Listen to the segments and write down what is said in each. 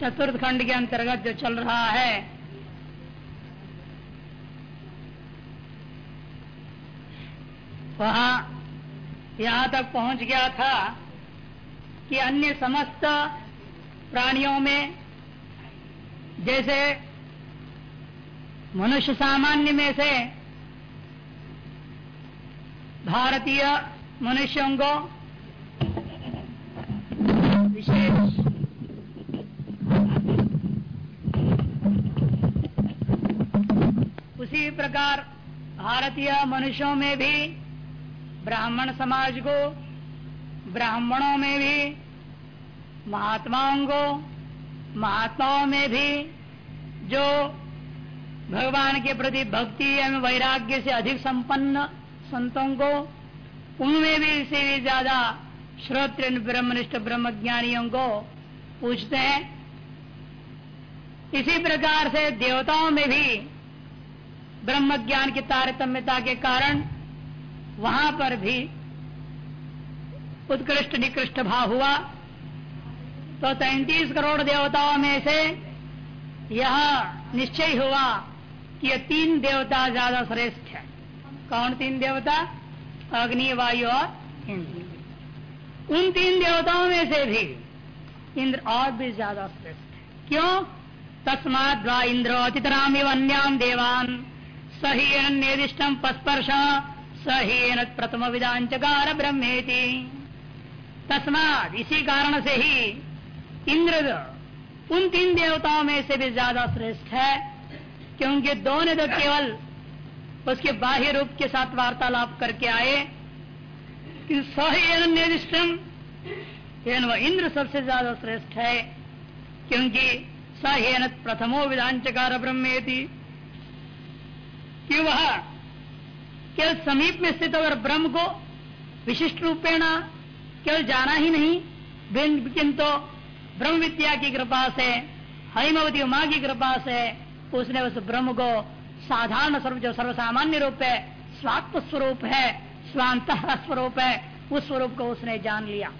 चतुर्थ खंड के अंतर्गत जो चल रहा है। वहाँ यहाँ तक पहुँच गया था कि अन्य समस्त प्राणियों में, जैसे मनुष्य सामान्य में से भारतीय मनुष्यों को प्रकार भारतीय मनुष्यों में भी, ब्राह्मण समाज को, ब्राह्मणों में भी, महात्माओं को, महात्माओं में भी, जो भगवान के प्रति भक्ति एवं वैराग्य से अधिक संपन्न संतों को, उनमें भी इसे भी ज़्यादा श्रोत्र ब्रह्मनिष्ठ, ब्रह्मज्ञानियों को पूछते हैं। इसी प्रकार से देवताओं में भी ब्रह्म ज्ञान की तारतम्यता के कारण वहाँ पर भी उत्कृष्ट निकृष्ट भाव हुआ। तो तैतीस करोड़ देवताओं में से यह निश्चय हुआ कि ये तीन देवता ज़्यादा श्रेष्ठ है। कौन तीन देवता? अग्नि, वायु और इंद्र। उन तीन देवताओं में से भी इंद्र और भी ज़्यादा श्रेष्ठ है। क्यों? तस्मात इंद्र अतितराम अन्याम देवान। सही निर्दिष्टम पस्पर्श सही प्रथम विदांचकार ब्रह्मेति तस्मात इसी कारण से ही इंद्र उन तीन देवताओं में से भी ज़्यादा श्रेष्ठ है, क्योंकि दोनों तो केवल उसके बाह्य रूप के साथ वार्तालाप करके आए। कि सही निर्दिष्टम इंद्र सबसे ज़्यादा श्रेष्ठ है, क्योंकि सहेन प्रथमो विधानचकार ब्रह्मेति कि वह केवल समीप में स्थित अगर ब्रह्म को विशिष्ट रूपेण केवल जाना ही नहीं किंतु ब्रह्म विद्या की कृपा से, हरिमवती उमा की कृपा से, उसने उस ब्रह्म को साधारण स्वरूप, जो सर्वसामान्य रूप है, स्वात्म स्वरूप है, स्वांत स्वरूप है, उस स्वरूप को उसने जान लिया।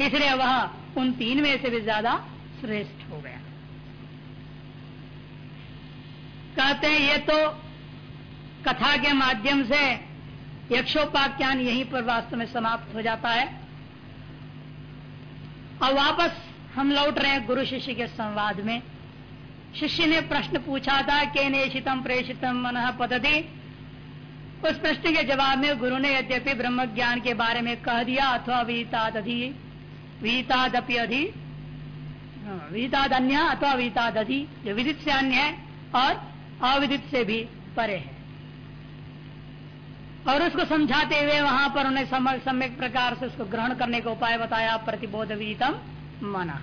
इसलिए वह उन तीन में से भी ज़्यादा श्रेष्ठ हो गया। कहते हैं, ये तो कथा के माध्यम से यक्षोपाख्यान यहीं पर वास्तव में समाप्त हो जाता है। और वापस हम लौट रहे हैं गुरु शिष्य के संवाद में। शिष्य ने प्रश्न पूछा था के नेशितम प्रेषितम मन पद्धति उस प्रश्न के जवाब में गुरु ने यद्यपि ब्रह्म ज्ञान के बारे में कह दिया अथवा वीतादधि वीतादपि अधि हाँ, वीतादन्य अथवा वीतादधि जो विदित से अन्य है और अविदित से भी परे है। और उसको समझाते हुए वहाँ पर उन्हें सम्यक प्रकार से उसको ग्रहण करने का उपाय बताया प्रतिबोध विदितम मना।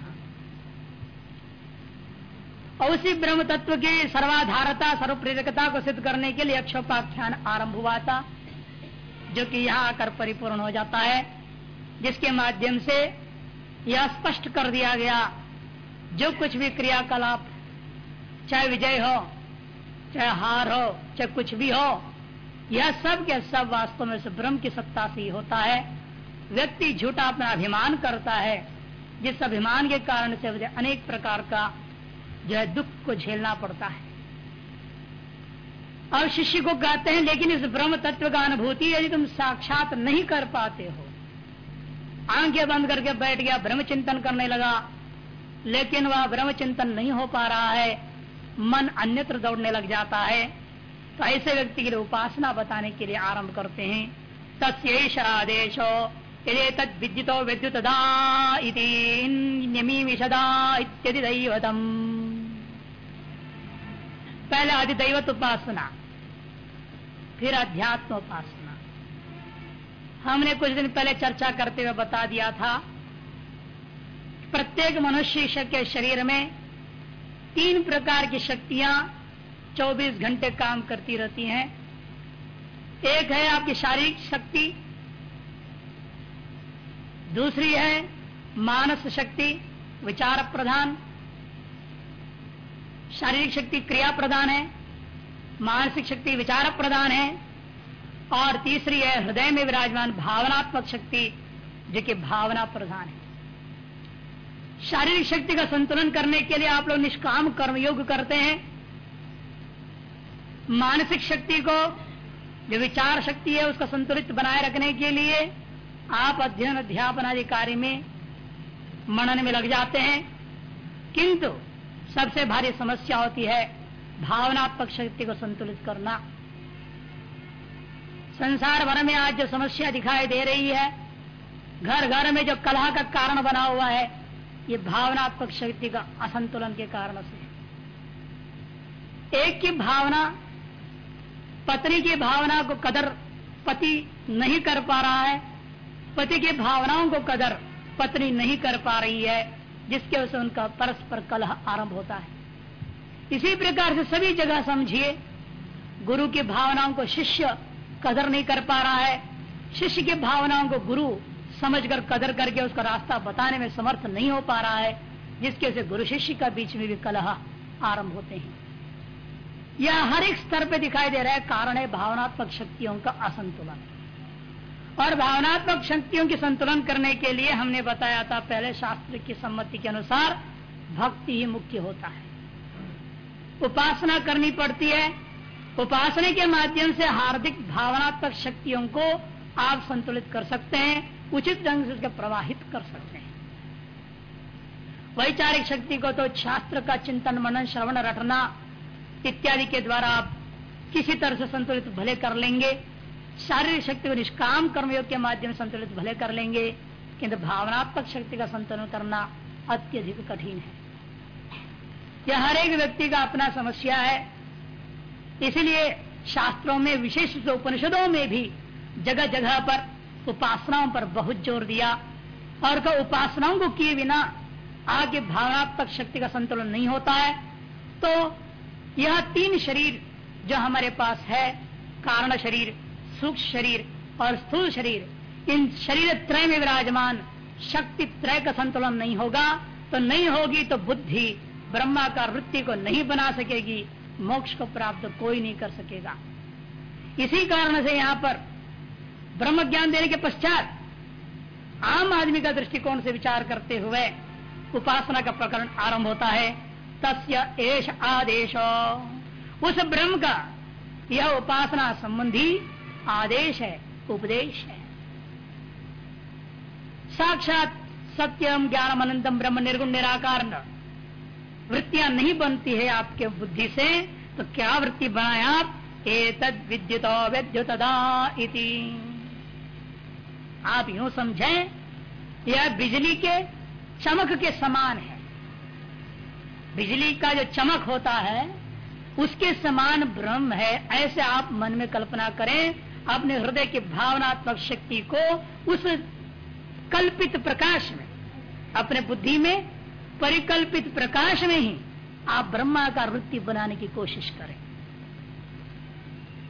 और उसी ब्रह्म तत्व की सर्वाधारता, सर्वप्रेरकता को सिद्ध करने के लिए अक्षोपाख्यान आरंभ हुआ था, जो कि यहाँ आकर परिपूर्ण हो जाता है, जिसके माध्यम से यह स्पष्ट कर दिया गया, जो कुछ भी क्रियाकलाप, चाहे विजय हो, चाहे हार हो, चाहे कुछ भी हो यह सब के सब वास्तव में ब्रह्म की सत्ता से ही होता है। व्यक्ति झूठा अपना अभिमान करता है, जिस अभिमान के कारण से मुझे अनेक प्रकार का जो है दुख को झेलना पड़ता है। और शिष्य को कहते हैं, लेकिन इस ब्रह्म तत्व का अनुभूति यदि तुम साक्षात नहीं कर पाते हो। आँखें बंद करके बैठ गया, ब्रह्म चिंतन करने लगा। लेकिन वह ब्रह्म चिंतन नहीं हो पा रहा है। मन अन्यत्र दौड़ने लग जाता है। तो ऐसे व्यक्ति के लिए उपासना बताने के लिए आरंभ करते हैं। तस्ेष आदेशो यदि तद विद्युतो विद्युत दैवतम। पहले अधिदैवत उपासना, फिर अध्यात्म उपासना हमने कुछ दिन पहले चर्चा करते हुए बता दिया था प्रत्येक मनुष्य के शरीर में तीन प्रकार की शक्तियाँ 24 घंटे काम करती रहती हैं। एक है आपकी शारीरिक शक्ति, दूसरी है मानस शक्ति, विचार प्रधान। शारीरिक शक्ति क्रिया प्रधान है, मानसिक शक्ति विचार प्रधान है, और तीसरी है हृदय में विराजमान भावनात्मक शक्ति, जो कि भावना प्रधान है। शारीरिक शक्ति का संतुलन करने के लिए आप लोग निष्काम कर्मयोग करते हैं। मानसिक शक्ति को, जो विचार शक्ति है, उसका संतुलित बनाए रखने के लिए आप अध्ययन, अध्यापन आदि कार्य में मनन में लग जाते हैं। किंतु सबसे भारी समस्या होती है भावनात्मक शक्ति को संतुलित करना। संसार भर में आज जो समस्या दिखाई दे रही है घर घर में जो कलह का कारण बना हुआ है, ये भावनात्मक शक्ति का असंतुलन के कारण से एक की भावना पत्नी की भावना को कदर पति नहीं कर पा रहा है। पति की भावनाओं को कदर पत्नी नहीं कर पा रही है, जिसके वजह से उनका परस्पर कलह आरंभ होता है। इसी प्रकार से सभी जगह समझिए, गुरु की भावनाओं को शिष्य कदर नहीं कर पा रहा है। शिष्य की भावनाओं को गुरु समझकर कदर करके उसका रास्ता बताने में समर्थ नहीं हो पा रहा है, जिसके से गुरु शिष्य का बीच में भी कलह आरंभ होते हैं। यह हर एक स्तर पे दिखाई दे रहा है कारण है भावनात्मक शक्तियों का असंतुलन। और भावनात्मक शक्तियों की संतुलन करने के लिए हमने बताया था पहले शास्त्र की सम्मति के अनुसार भक्ति ही मुख्य होता है। उपासना करनी पड़ती है। उपासना के माध्यम से हार्दिक भावनात्मक शक्तियों को आप संतुलित कर सकते हैं, उचित ढंग से उसके प्रवाहित कर सकते हैं। वैचारिक शक्ति को तो शास्त्र का चिंतन मनन, श्रवण, रटना इत्यादि के द्वारा आप किसी तरह से संतुलित भले कर लेंगे। शारीरिक शक्ति को निष्काम कर्मयोग के माध्यम से संतुलित भले कर लेंगे, किंतु भावनात्मक शक्ति का संतुलन करना अत्यधिक कठिन है। यह हर एक व्यक्ति का अपना समस्या है। इसलिए शास्त्रों में, विशेष रूप से उपनिषदों में भी जगह जगह पर उपासनाओं पर बहुत ज़ोर दिया और का उपासनाओं को किए बिना आगे भावनात्मक शक्ति का संतुलन नहीं होता है। तो यह तीन शरीर जो हमारे पास है, कारण शरीर, सूक्ष्म शरीर और स्थूल शरीर, इन शरीर त्रय में विराजमान, शक्ति त्रय का संतुलन नहीं होगा तो नहीं होगी तो बुद्धि ब्रह्मा का वृत्ति को नहीं बना सकेगी, मोक्ष को प्राप्त कोई नहीं कर सकेगा। इसी कारण से यहाँ पर ब्रह्म ज्ञान देने के पश्चात आम आदमी का दृष्टिकोण से विचार करते हुए उपासना का प्रकरण आरंभ होता है। तस्य एश आदेश। उस ब्रह्म का यह उपासना संबंधी आदेश है, उपदेश है। साक्षात सत्यम ज्ञानम अनंतम ब्रह्म निर्गुण निराकार वृत्तियाँ नहीं बनती है आपके बुद्धि से तो क्या वृत्ति बनाए आप? तद विद्युत इति। आप यूँ समझें, यह बिजली के चमक के समान है। बिजली का जो चमक होता है, उसके समान ब्रह्म है। ऐसे आप मन में कल्पना करें, अपने हृदय की भावनात्मक शक्ति को उस कल्पित प्रकाश में, अपने बुद्धि में, परिकल्पित प्रकाश में ही आप ब्रह्मा का वृत्ति बनाने की कोशिश करें।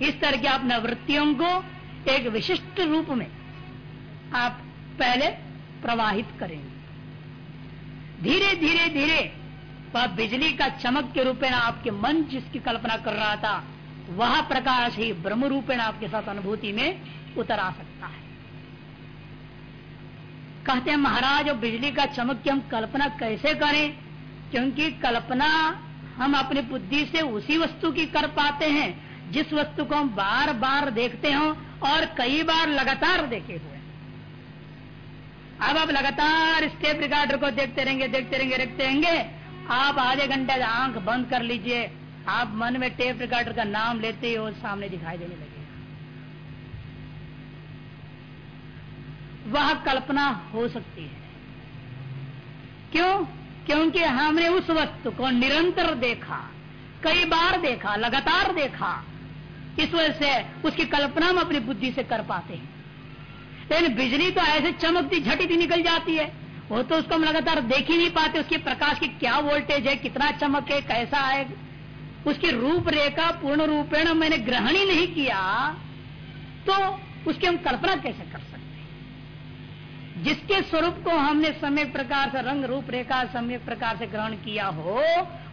इस तरह की अपने वृत्तियों को एक विशिष्ट रूप में आप पहले प्रवाहित करेंगे। धीरे धीरे धीरे वह बिजली का चमक के रूपेण आपके मन जिसकी कल्पना कर रहा था, वह प्रकाश ही ब्रह्म रूपेण आपके साथ अनुभूति में उतर आ सकता है। कहते हैं, महाराज और बिजली का चमक की हम कल्पना कैसे करें? क्योंकि कल्पना हम अपनी बुद्धि से उसी वस्तु की कर पाते हैं, जिस वस्तु को हम बार बार देखते हो और कई बार लगातार देखे हुए अब आप लगातार स्टेप रिकॉर्डर को देखते रहेंगे देखते रहेंगे देखते रहेंगे आप आधे घंटे आँख बंद कर लीजिए। आप मन में टेप रिकॉर्डर का नाम लेते ही वो सामने दिखाई देने लगेगा। वह कल्पना हो सकती है। क्यों? क्योंकि हमने उस वस्तु को निरंतर देखा, कई बार देखा, लगातार देखा। इस वजह से उसकी कल्पना हम अपनी बुद्धि से कर पाते हैं। लेकिन बिजली तो ऐसे चमकती झटी निकल जाती है। वो तो उसको हम लगातार देख ही नहीं पाते, उसके प्रकाश की क्या वोल्टेज है, कितना चमक है, कैसा है। उसकी रूपरेखा पूर्ण रूपेण मैंने ग्रहण ही नहीं किया तो उसकी हम कल्पना कैसे कर सकते जिसके स्वरूप को हमने समय प्रकार से रंग रूप रेखा समय प्रकार से ग्रहण किया हो,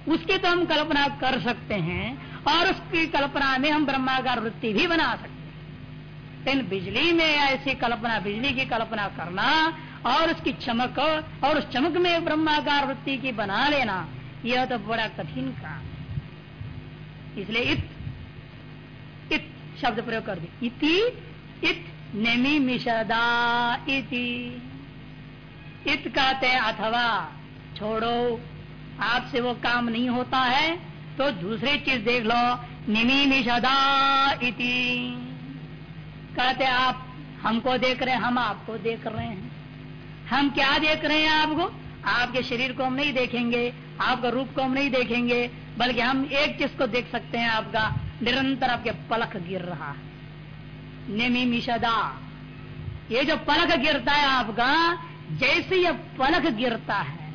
उसकी तो हम कल्पना कर सकते हैं, और उसकी कल्पना में हम ब्रह्मागार वृत्ति भी बना सकते हैं। लेकिन बिजली में ऐसी कल्पना, बिजली की कल्पना करना और उसकी चमक और उस चमक में ब्रह्माकार वृत्ति की बना लेना, यह तो बड़ा कठिन काम इसलिए इत इत शब्द प्रयोग कर दी। इति, इत नेमी मिशदा इति। इत कहते अथवा, छोड़ो, आपसे वो काम नहीं होता है तो दूसरी चीज़ देख लो, निमी निषदा इति। कहते आप, हमको देख रहे हैं, हम आपको देख रहे हैं। हम क्या देख रहे हैं आपको? आपके शरीर को हम नहीं देखेंगे, आपका रूप को हम नहीं देखेंगे, बल्कि हम एक चीज़ को देख सकते हैं आपका, निरंतर आपके पलक गिर रहा है। निमी मिशदा। ये जो पलक गिरता है आपका, जैसे ये पलक गिरता है,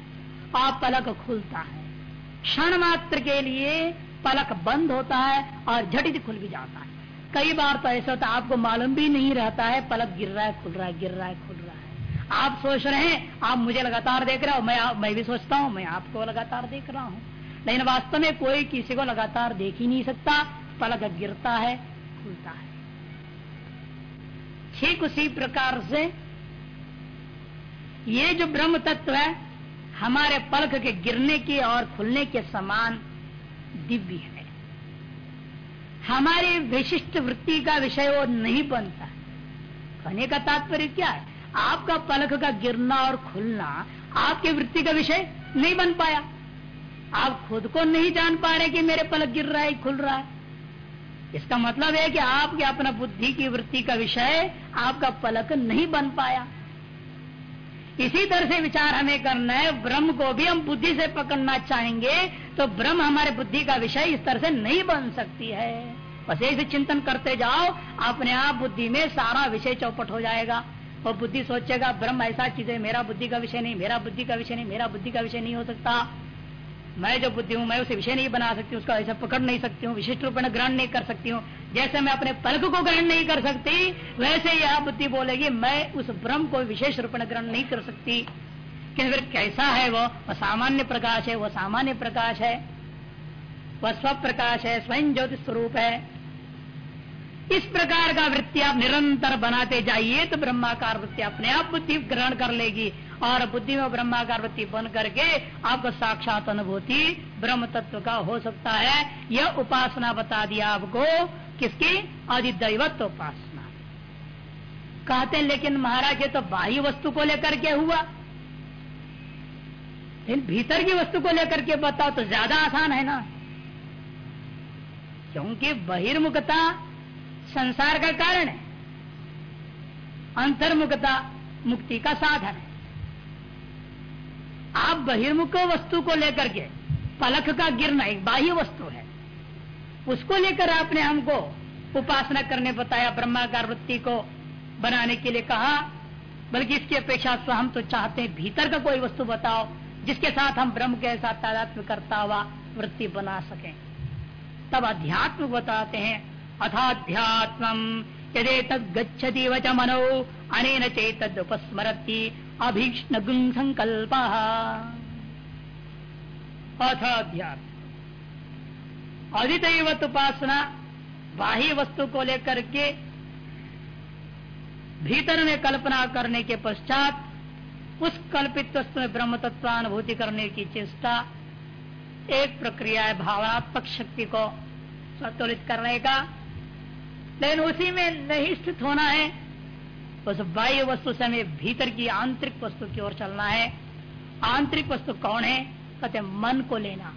आप पलक खुलता है। क्षण मात्र के लिए पलक बंद होता है और झटित खुल भी जाता है। कई बार तो ऐसा होता है, आपको मालूम भी नहीं रहता है, पलक गिर रहा है, खुल रहा है, गिर रहा है, खुल आप सोच रहे हैं, आप मुझे लगातार देख रहे हो, मैं मैं भी सोचता हूँ, मैं आपको लगातार देख रहा हूँ। लेकिन वास्तव में कोई किसी को लगातार देख ही नहीं सकता, पलक गिरता है, खुलता है। ठीक उसी प्रकार से ये जो ब्रह्म तत्व है, हमारे पलक के गिरने के और खुलने के समान दिव्य है। हमारी विशिष्ट वृत्ति का विषय वो नहीं बनता। कहने का तात्पर्य क्या है? आपका पलक का गिरना और खुलना आपके वृत्ति का विषय नहीं बन पाया। आप खुद को नहीं जान पा रहे कि मेरे पलक गिर रहा है, खुल रहा है। इसका मतलब है कि आपके अपना बुद्धि की वृत्ति का विषय आपका पलक नहीं बन पाया। इसी तरह से विचार हमें करना है, ब्रह्म को भी हम बुद्धि से पकड़ना चाहेंगे तो ब्रह्म हमारे बुद्धि का विषय इस तरह से नहीं बन सकती है। बस ऐसे चिंतन करते जाओ, अपने आप बुद्धि में सारा विषय चौपट हो जाएगा। और बुद्धि सोचेगा, ब्रह्म ऐसा चीज़ है, मेरा बुद्धि का विषय नहीं, मेरा बुद्धि का विषय नहीं, मेरा बुद्धि का विषय नहीं हो सकता। मैं जो बुद्धि हूँ, मैं उसे विषय नहीं बना सकती, उसका ऐसा पकड़ नहीं सकती हूँ, विशिष्ट रूप में ग्रहण नहीं कर सकती हूँ। जैसे मैं अपने पलक को ग्रहण नहीं कर सकती, वैसे यह बुद्धि बोलेगी, मैं उस ब्रह्म को विशेष रूप में ग्रहण नहीं कर सकती। कि फिर कैसा है वो? वह सामान्य प्रकाश है वह सामान्य प्रकाश है। वह स्व प्रकाश है, स्वयं ज्योति स्वरूप है। इस प्रकार का वृत्ति आप निरंतर बनाते जाइए तो ब्रह्माकार वृत्ति अपने आप बुद्धि ग्रहण कर लेगी। और बुद्धि में ब्रह्माकार वृत्ति बन करके आपको साक्षात अनुभूति ब्रह्म तत्व का हो सकता है। यह उपासना बता दिया आपको, किसकी? अधिदैवत उपासना। कहते हैं, लेकिन महाराज, ये तो बाह्य वस्तु को लेकर के हुआ। लेकिन भीतर की वस्तु को लेकर के बताओ तो ज़्यादा आसान है ना। क्योंकि बहिर्मुखता संसार का कारण है। अंतर्मुखता मुक्ति का साधन है। आप बहिर्मुख वस्तु को लेकर के पलक का गिरना एक बाह्य वस्तु है। उसको लेकर आपने हमको उपासना करने बताया, ब्रह्माकार वृत्ति को बनाने के लिए कहा, बल्कि इसकी अपेक्षा तो हम तो चाहते हैं भीतर का कोई वस्तु बताओ, जिसके साथ हम ब्रह्म के साथ तादात्म करता हुआ वृत्ति बना सके। तब अध्यात्म बताते हैं अथाध्यात्म। यदि तद गच्छति वच मनो उपस्मरती अभीष्ण संकल्प अथाध्यात्म। अधिदैवत उपासना बाह्य वस्तु को लेकर के भीतर में कल्पना करने के पश्चात, उस कल्पित वस्तु में ब्रह्म तत्वानुभूति करने की चेष्टा, एक प्रक्रिया है भावनात्मक शक्ति को संतुलित करने का। लेकिन उसी में नहीं स्थित होना है। उस बाह्य वस्तु से हमें भीतर की आंतरिक वस्तु की ओर चलना है। आंतरिक वस्तु कौन है? कहते मन को लेना।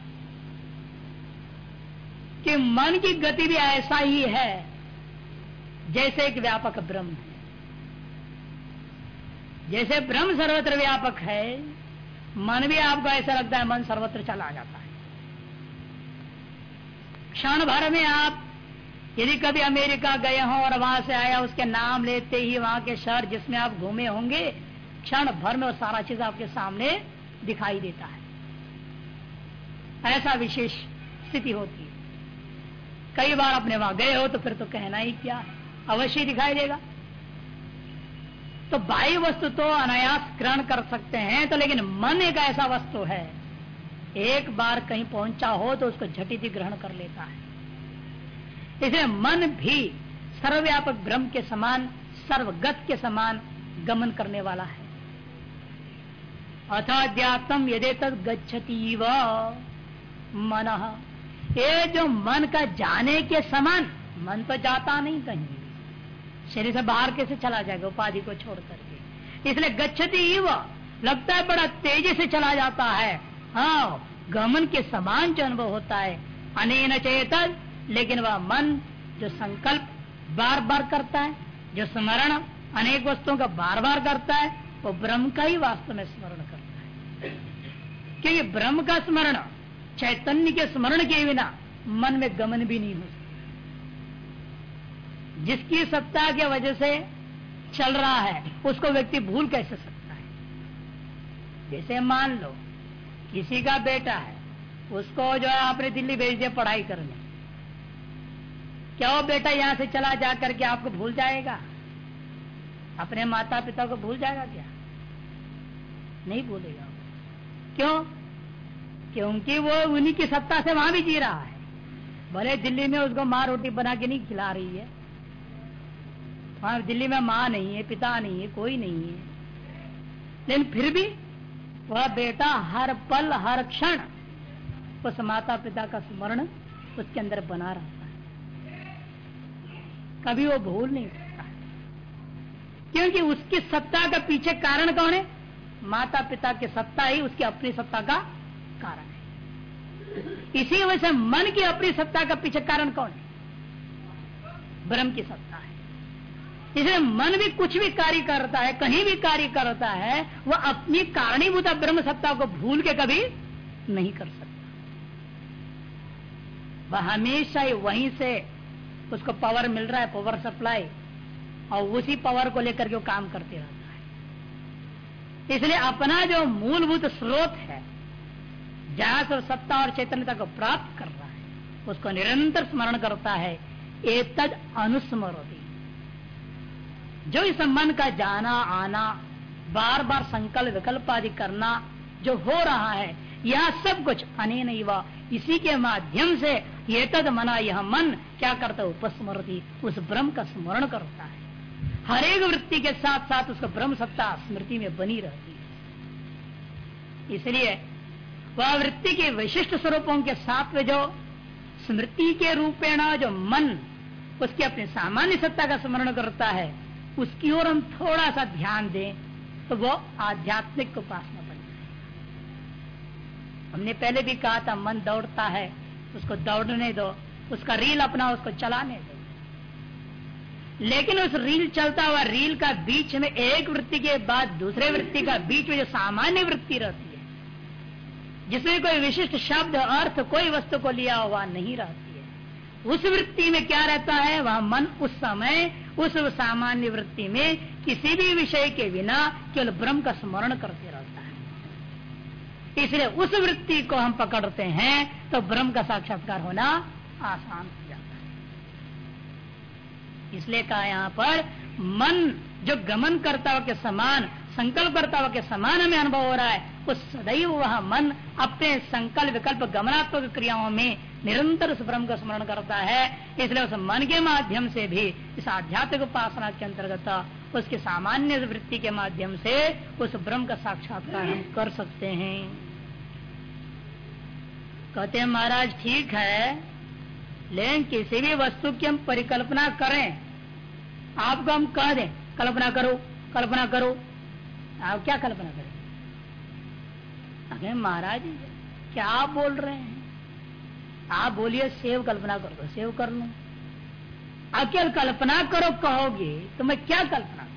कि मन की गति भी ऐसा ही है, जैसे एक व्यापक ब्रह्म है। जैसे ब्रह्म सर्वत्र व्यापक है, मन भी आपको ऐसा लगता है, मन सर्वत्र चला जाता है। क्षण भर में आप यदि कभी अमेरिका गए हों और वहाँ से आया, उसके नाम लेते ही वहाँ के शहर जिसमें आप घूमे होंगे, क्षण भर में वो सारा चीज़ आपके सामने दिखाई देता है। ऐसा विशेष स्थिति होती है। कई बार अपने वहाँ गए हो तो फिर तो कहना ही क्या अवश्य दिखाई देगा। तो बाह्य वस्तु तो अनायास ग्रहण कर सकते हैं तो लेकिन मन एक ऐसा वस्तु है, एक बार कहीं पहुँचा हो तो उसको झटिति ग्रहण कर लेता है। इसलिए मन भी सर्वव्यापक ब्रह्म के समान, सर्वगत के समान गमन करने वाला है। अथ अध्यात्म यदि तद गच्छती व मन, ये जो मन का जाने के समान, मन तो जाता नहीं कहीं शरीर से बाहर कैसे चला जाएगा उपाधि को छोड़ करके? इसलिए गच्छती वह लगता है बड़ा तेज़ी से चला जाता है। हाँ गमन के समान जो अनुभव होता है। अनेन चेतन लेकिन वह मन जो संकल्प बार बार करता है, जो स्मरण अनेक वस्तुओं का बार बार करता है, वो ब्रह्म का ही वास्तव में स्मरण करता है। क्योंकि ब्रह्म का स्मरण, चैतन्य के स्मरण के बिना मन में गमन भी नहीं हो सकता। जिसकी सत्ता के वजह से चल रहा है, उसको व्यक्ति भूल कैसे सकता है? जैसे मान लो, किसी का बेटा है, उसको जो है आपने दिल्ली भेज दिया, पढ़ाई करने। क्या वो बेटा यहाँ से चला जा करके आपको भूल जाएगा? अपने माता पिता को भूल जाएगा क्या? नहीं भूलेगा क्यों? क्योंकि वो उन्हीं की सत्ता से वहाँ भी जी रहा है। भले दिल्ली में उसको माँ रोटी बना के नहीं खिला रही है। वहाँ दिल्ली में माँ नहीं है, पिता नहीं है, कोई नहीं है। लेकिन फिर भी वह बेटा हर पल, हर क्षण उस माता पिता का स्मरण उसके अंदर बना रहा कभी वो भूल नहीं सकता। क्योंकि उसकी सत्ता का पीछे कारण कौन है? माता पिता की सत्ता ही उसकी अपनी सत्ता का कारण है। इसी वजह से मन की अपनी सत्ता का पीछे कारण कौन है? ब्रह्म की सत्ता है। इसलिए मन भी कुछ भी कार्य करता है, कहीं भी कार्य करता है, वह अपनी कारणीभूता ब्रह्म सत्ता को भूल के कभी नहीं कर सकता। वह हमेशा ही वहीं से उसको पावर मिल रहा है पावर सप्लाई और उसी पावर को लेकर के वो काम करते रहता है। इसलिए अपना जो मूलभूत स्रोत है जहाँ से सत्ता और चैतन्यता को प्राप्त कर रहा है, उसको निरंतर स्मरण करता है, एतद अनुस्मरती। जो इस मन का जाना, आना बार बार संकल्प, विकल्प आदि करना जो हो रहा है यह सब कुछ। अनेन इसी के माध्यम से ये तद मना यह मन, क्या करता है? उपस्मृति उस ब्रह्म का स्मरण करता है। हर एक वृत्ति के साथ साथ उसका ब्रह्म सत्ता स्मृति में बनी रहती है। इसलिए वह वृत्ति के विशिष्ट स्वरूपों के साथ में जो स्मृति के रूपेण जो मन, उसकी अपनी सामान्य सत्ता का स्मरण करता है, उसकी ओर हम थोड़ा सा ध्यान दें तो वो आध्यात्मिक उपासना हमने पहले भी कहा था, मन दौड़ता है, उसको दौड़ने दो, उसका रील अपना, उसको चलाने दो। लेकिन उस रील चलता हुआ रील का बीच में एक वृत्ति के बाद दूसरे वृत्ति का बीच में जो सामान्य वृत्ति रहती है, जिसमें कोई विशिष्ट शब्द, अर्थ, कोई वस्तु को लिया हुआ नहीं रहती है, उस वृत्ति में क्या रहता है? वह मन उस समय, उस सामान्य वृत्ति में किसी भी विषय के बिना केवल ब्रह्म का स्मरण करते रहता इसलिए उस वृत्ति को हम पकड़ते हैं तो ब्रह्म का साक्षात्कार होना आसान हो जाता है। इसलिए कहा यहाँ पर, मन जो गमन करता के समान, संकल्प करता के समान हमें अनुभव हो रहा है, उस सदैव वह मन अपने संकल्प विकल्प गमनात्मक क्रियाओं में निरंतर उस ब्रह्म का स्मरण करता है। इसलिए उस मन के माध्यम से भी, इस आध्यात्मिक उपासना के अंतर्गत उसके सामान्य वृत्ति के माध्यम से उस ब्रह्म का साक्षात्कार हम कर सकते हैं। कहते हैं, महाराज, ठीक है, लेकिन किसी भी वस्तु की हम परिकल्पना करें, आपको हम कह दें, कल्पना करो कल्पना करो। आप क्या कल्पना करें? अरे महाराज, क्या आप बोल रहे हैं? आप बोलिए, सेव कल्पना कर सेव कर लो। अकेल कल्पना करो, कहोगे तो मैं क्या कल्पना करूँ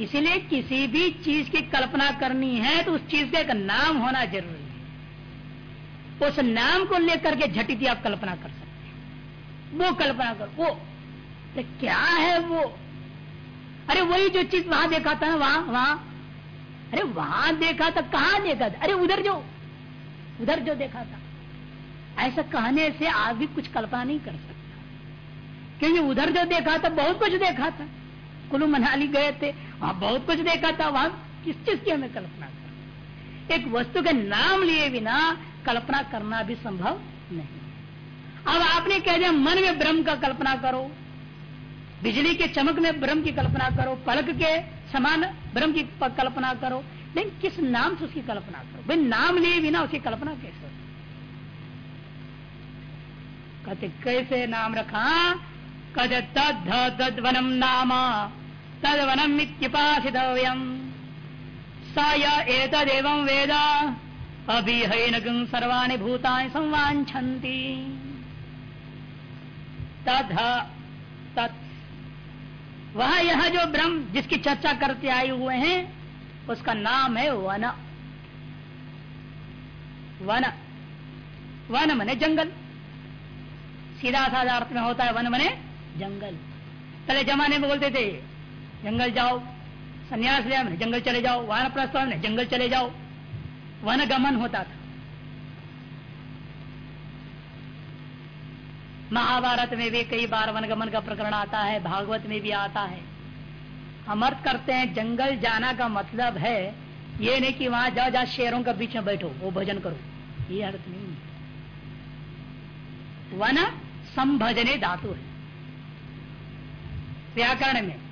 इसीलिए किसी भी चीज़ की कल्पना करनी है तो उस चीज़ का एक नाम होना ज़रूरी है। उस नाम को लेकर के झटिति आप कल्पना कर सकते हैं। वो कल्पना कर, वो तो क्या है वो? अरे वही जो चीज़ वहाँ देखा था ना, वहाँ वहाँ। अरे वहाँ देखा था, कहा देखा था? अरे उधर जो उधर जो देखा था। ऐसा कहने से आप भी कुछ कल्पना नहीं कर सकता। क्योंकि उधर जो देखा था, बहुत कुछ देखा था। कुल्लू मनाली गए थे वहाँ बहुत कुछ देखा था, वहाँ किस चीज़ की हमें कल्पना कर? एक वस्तु के नाम लिए बिना कल्पना करना भी संभव नहीं अब आपने कह दिया, मन में ब्रह्म का कल्पना करो, बिजली के चमक में ब्रह्म की कल्पना करो, पलक के समान ब्रह्म की कल्पना करो, लेकिन किस नाम से उसकी कल्पना करो? भाई, नाम लिए बिना उसकी कल्पना कैसे? कहते, कैसे नाम रखा? कद तद वनम नाम। तद वनम वेद। अभिहैन सर्वाणी भूतानि संवांछन्ति तत्। वह यह जो ब्रह्म, जिसकी चर्चा करते आए हुए हैं, उसका नाम है वन। वन। वन मने जंगल। सीधा साधा अर्थ में होता है वन मने जंगल। पहले जमाने में बोलते थे जंगल जाओ संन्यास लिया जंगल चले जाओ वाहन प्रस्ताव में जंगल चले जाओ वन गमन होता था। महाभारत में भी कई बार वनगमन का प्रकरण आता है, भागवत में भी आता है। हम अर्थ करते हैं, जंगल जाना का मतलब है, ये नहीं कि वहाँ जाओ जाओ शेरों के बीच में बैठो, वो भजन करो। ये अर्थ नहीं है। वन संभजने धातु है। व्याकरण में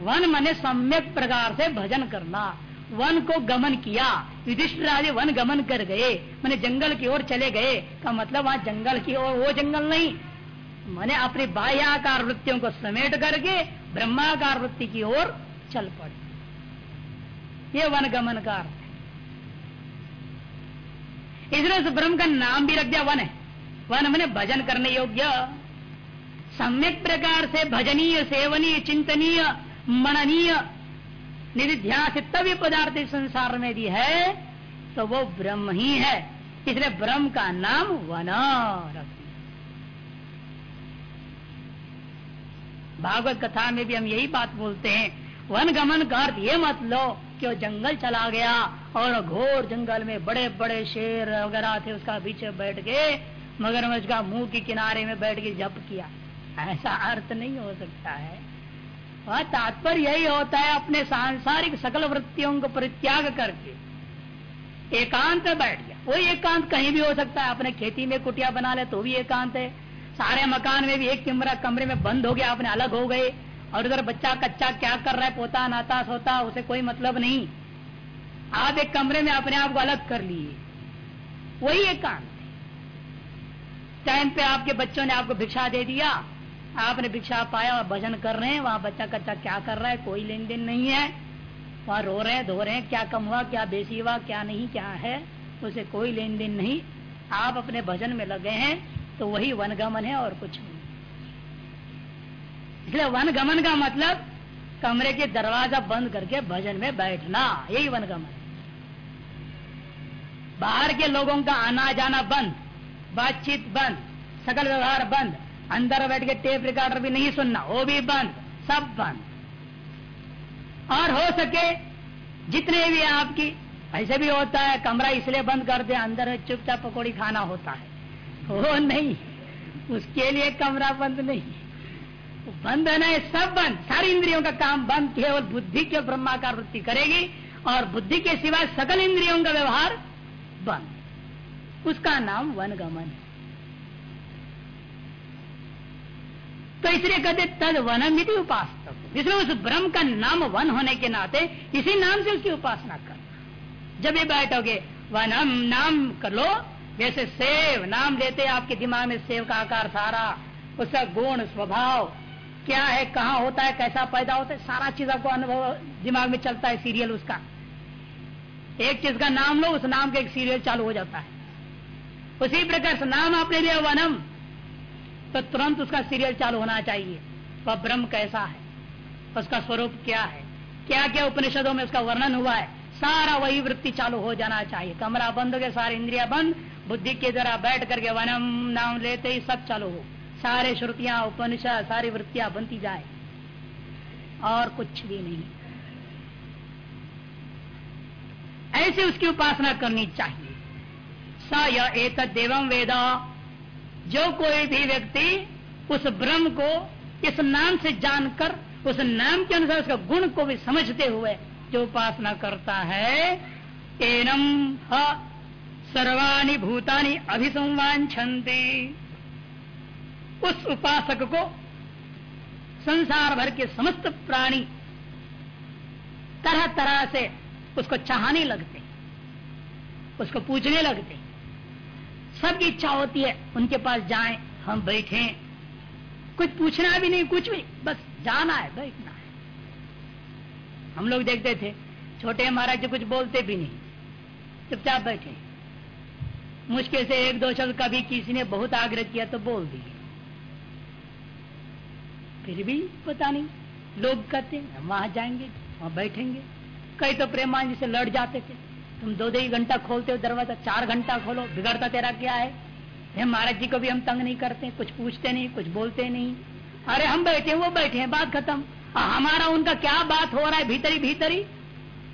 वन मने सम्यक प्रकार से भजन करना। वन को गमन किया। युधिष्ठ राजे वन गमन कर गए। मैंने जंगल की ओर चले गए। का मतलब वहाँ जंगल की ओर वो जंगल नहीं। मैंने अपनी बाह्याकार वृत्तियों को समेट करके ब्रह्माकार वृत्ति की ओर चल पड़े। ये वन गमन का अर्थ है इसलिए ब्रह्म का नाम भी रख दिया वन है। वन मैंने भजन करने योग्य। सम्यक प्रकार से भजनीय, सेवनीय, चिंतनीय मननीय निधिध्यासितव्य पदार्थ संसार में भी है तो वो ब्रह्म ही है। इसलिए ब्रह्म का नाम वन भागवत कथा में भी हम यही बात बोलते हैं, वन गमन का अर्थ ये मत लो कि वो जंगल चला गया और घोर जंगल में बड़े बड़े शेर वगैरह थे, उसका बीच बैठ के मगरमच्छ का मुँह के किनारे में बैठ के जप किया। ऐसा अर्थ नहीं हो सकता है। वह तात्पर्य यही होता है अपने सांसारिक सकल वृत्तियों को परित्याग करके। एकांत बैठ गया। वही एकांत कहीं भी हो सकता है। अपने खेती में कुटिया बना ले तो भी एकांत है। सारे मकान में भी एक कमरा कमरे में बंद हो गया, अपने अलग हो गए। और उधर बच्चा कच्चा क्या कर रहा है? पोता, नाता, सोता, उसे कोई मतलब नहीं। आप एक कमरे में अपने आप को अलग कर लिए। वही एकांत टाइम पे आपके बच्चों ने आपको भिक्षा दे दिया। आपने भिक्षा पाया और भजन कर रहे हैं, वहाँ बच्चा कच्चा क्या कर रहा है, कोई लेन देन नहीं है। वहाँ रो रहे हैं, धो रहे हैं, क्या कम हुआ, क्या बेसी हुआ, क्या नहीं, क्या है, उसे कोई लेन देन नहीं। आप अपने भजन में लगे हैं तो वही वनगमन है और कुछ नहीं। इसलिए वनगमन का मतलब कमरे के दरवाज़ा बंद करके भजन में बैठना, यही वनगमन बाहर के लोगों का आना जाना बंद, बातचीत बंद, सकल व्यवहार बंद। अंदर बैठ के टेप रिकॉर्डर भी नहीं सुनना, वो भी बंद, सब बंद। और हो सके जितने भी आपकी, ऐसे भी होता है, कमरा इसलिए बंद कर दे अंदर चुपचाप पकौड़ी खाना होता है। वो नहीं, उसके लिए कमरा बंद नहीं। बंद है ना सब बंद। सारी इंद्रियों का काम बंद, केवल बुद्धि के ब्रह्माकार वृत्ति करेगी, और बुद्धि के सिवा सकल इंद्रियों का व्यवहार बंद। उसका नाम वनगमन है। तो इसलिए कहते तद वनम यदि उपास जिसमें उस ब्रह्म का नाम वन होने के नाते इसी नाम से उसकी उपासना कर। जब ये बैठोगे वनम नाम कर लो, जैसे सेव, नाम लेते आपके दिमाग में, सेव का आकार सारा, उसका गुण, स्वभाव, क्या है, कहाँ होता है, कैसा पैदा होता है, सारा चीज़ आपको अनुभव, दिमाग में चलता है सीरियल उसका। एक चीज़ का नाम लो, उस नाम का एक सीरियल चालू हो जाता है। उसी प्रकार से नाम आपने लिया वनम। तो तुरंत उसका सीरियल चालू होना चाहिए। वह ब्रह्म कैसा है? उसका स्वरूप क्या है? क्या क्या उपनिषदों में उसका वर्णन हुआ है? सारा वही वृत्ति चालू हो जाना चाहिए। कमरा बंद हो गया, सारी इंद्रिया बंद। बुद्धि के द्वारा बैठ करके वनम नाम लेते ही सब चालू हो। सारे श्रुतियाँ, उपनिषद, सारी वृत्तियाँ बनती जाए। और कुछ भी नहीं। ऐसे उसकी उपासना करनी चाहिए। स एक देवम वेदा। जो कोई भी व्यक्ति उस ब्रह्म को इस नाम से जानकर, उस नाम के अनुसार उसका गुण को भी समझते हुए जो उपासना करता है, एनम सर्वाणी भूतानी अभिसंवांछन्ते। उस उपासक को संसार भर के समस्त प्राणी तरह तरह से उसको चाहने लगते, उसको पूछने लगते। सबकी इच्छा होती है, उनके पास जाए, हम बैठे। कुछ पूछना भी नहीं, कुछ भी, बस जाना है, बैठना है। हम लोग देखते थे, छोटे महाराज जी कुछ बोलते भी नहीं, चुपचाप बैठे। मुश्किल से एक दो शब्द कभी किसी ने बहुत आग्रह किया तो बोल दिए। फिर भी पता नहीं, लोग कहते वहाँ जाएँगे, वहाँ बैठेंगे। कई तो प्रेमान जी से लड़ जाते थे। तुम दो दो घंटा खोलते हो, दरवाज़ा चार घंटा खोलो, बिगड़ता तेरा क्या है? महाराज जी को भी हम तंग नहीं करते, कुछ पूछते नहीं, कुछ बोलते नहीं। अरे हम बैठे वो बैठे हैं, बात खत्म। हमारा उनका क्या बात हो रहा है, भीतरी भीतरी?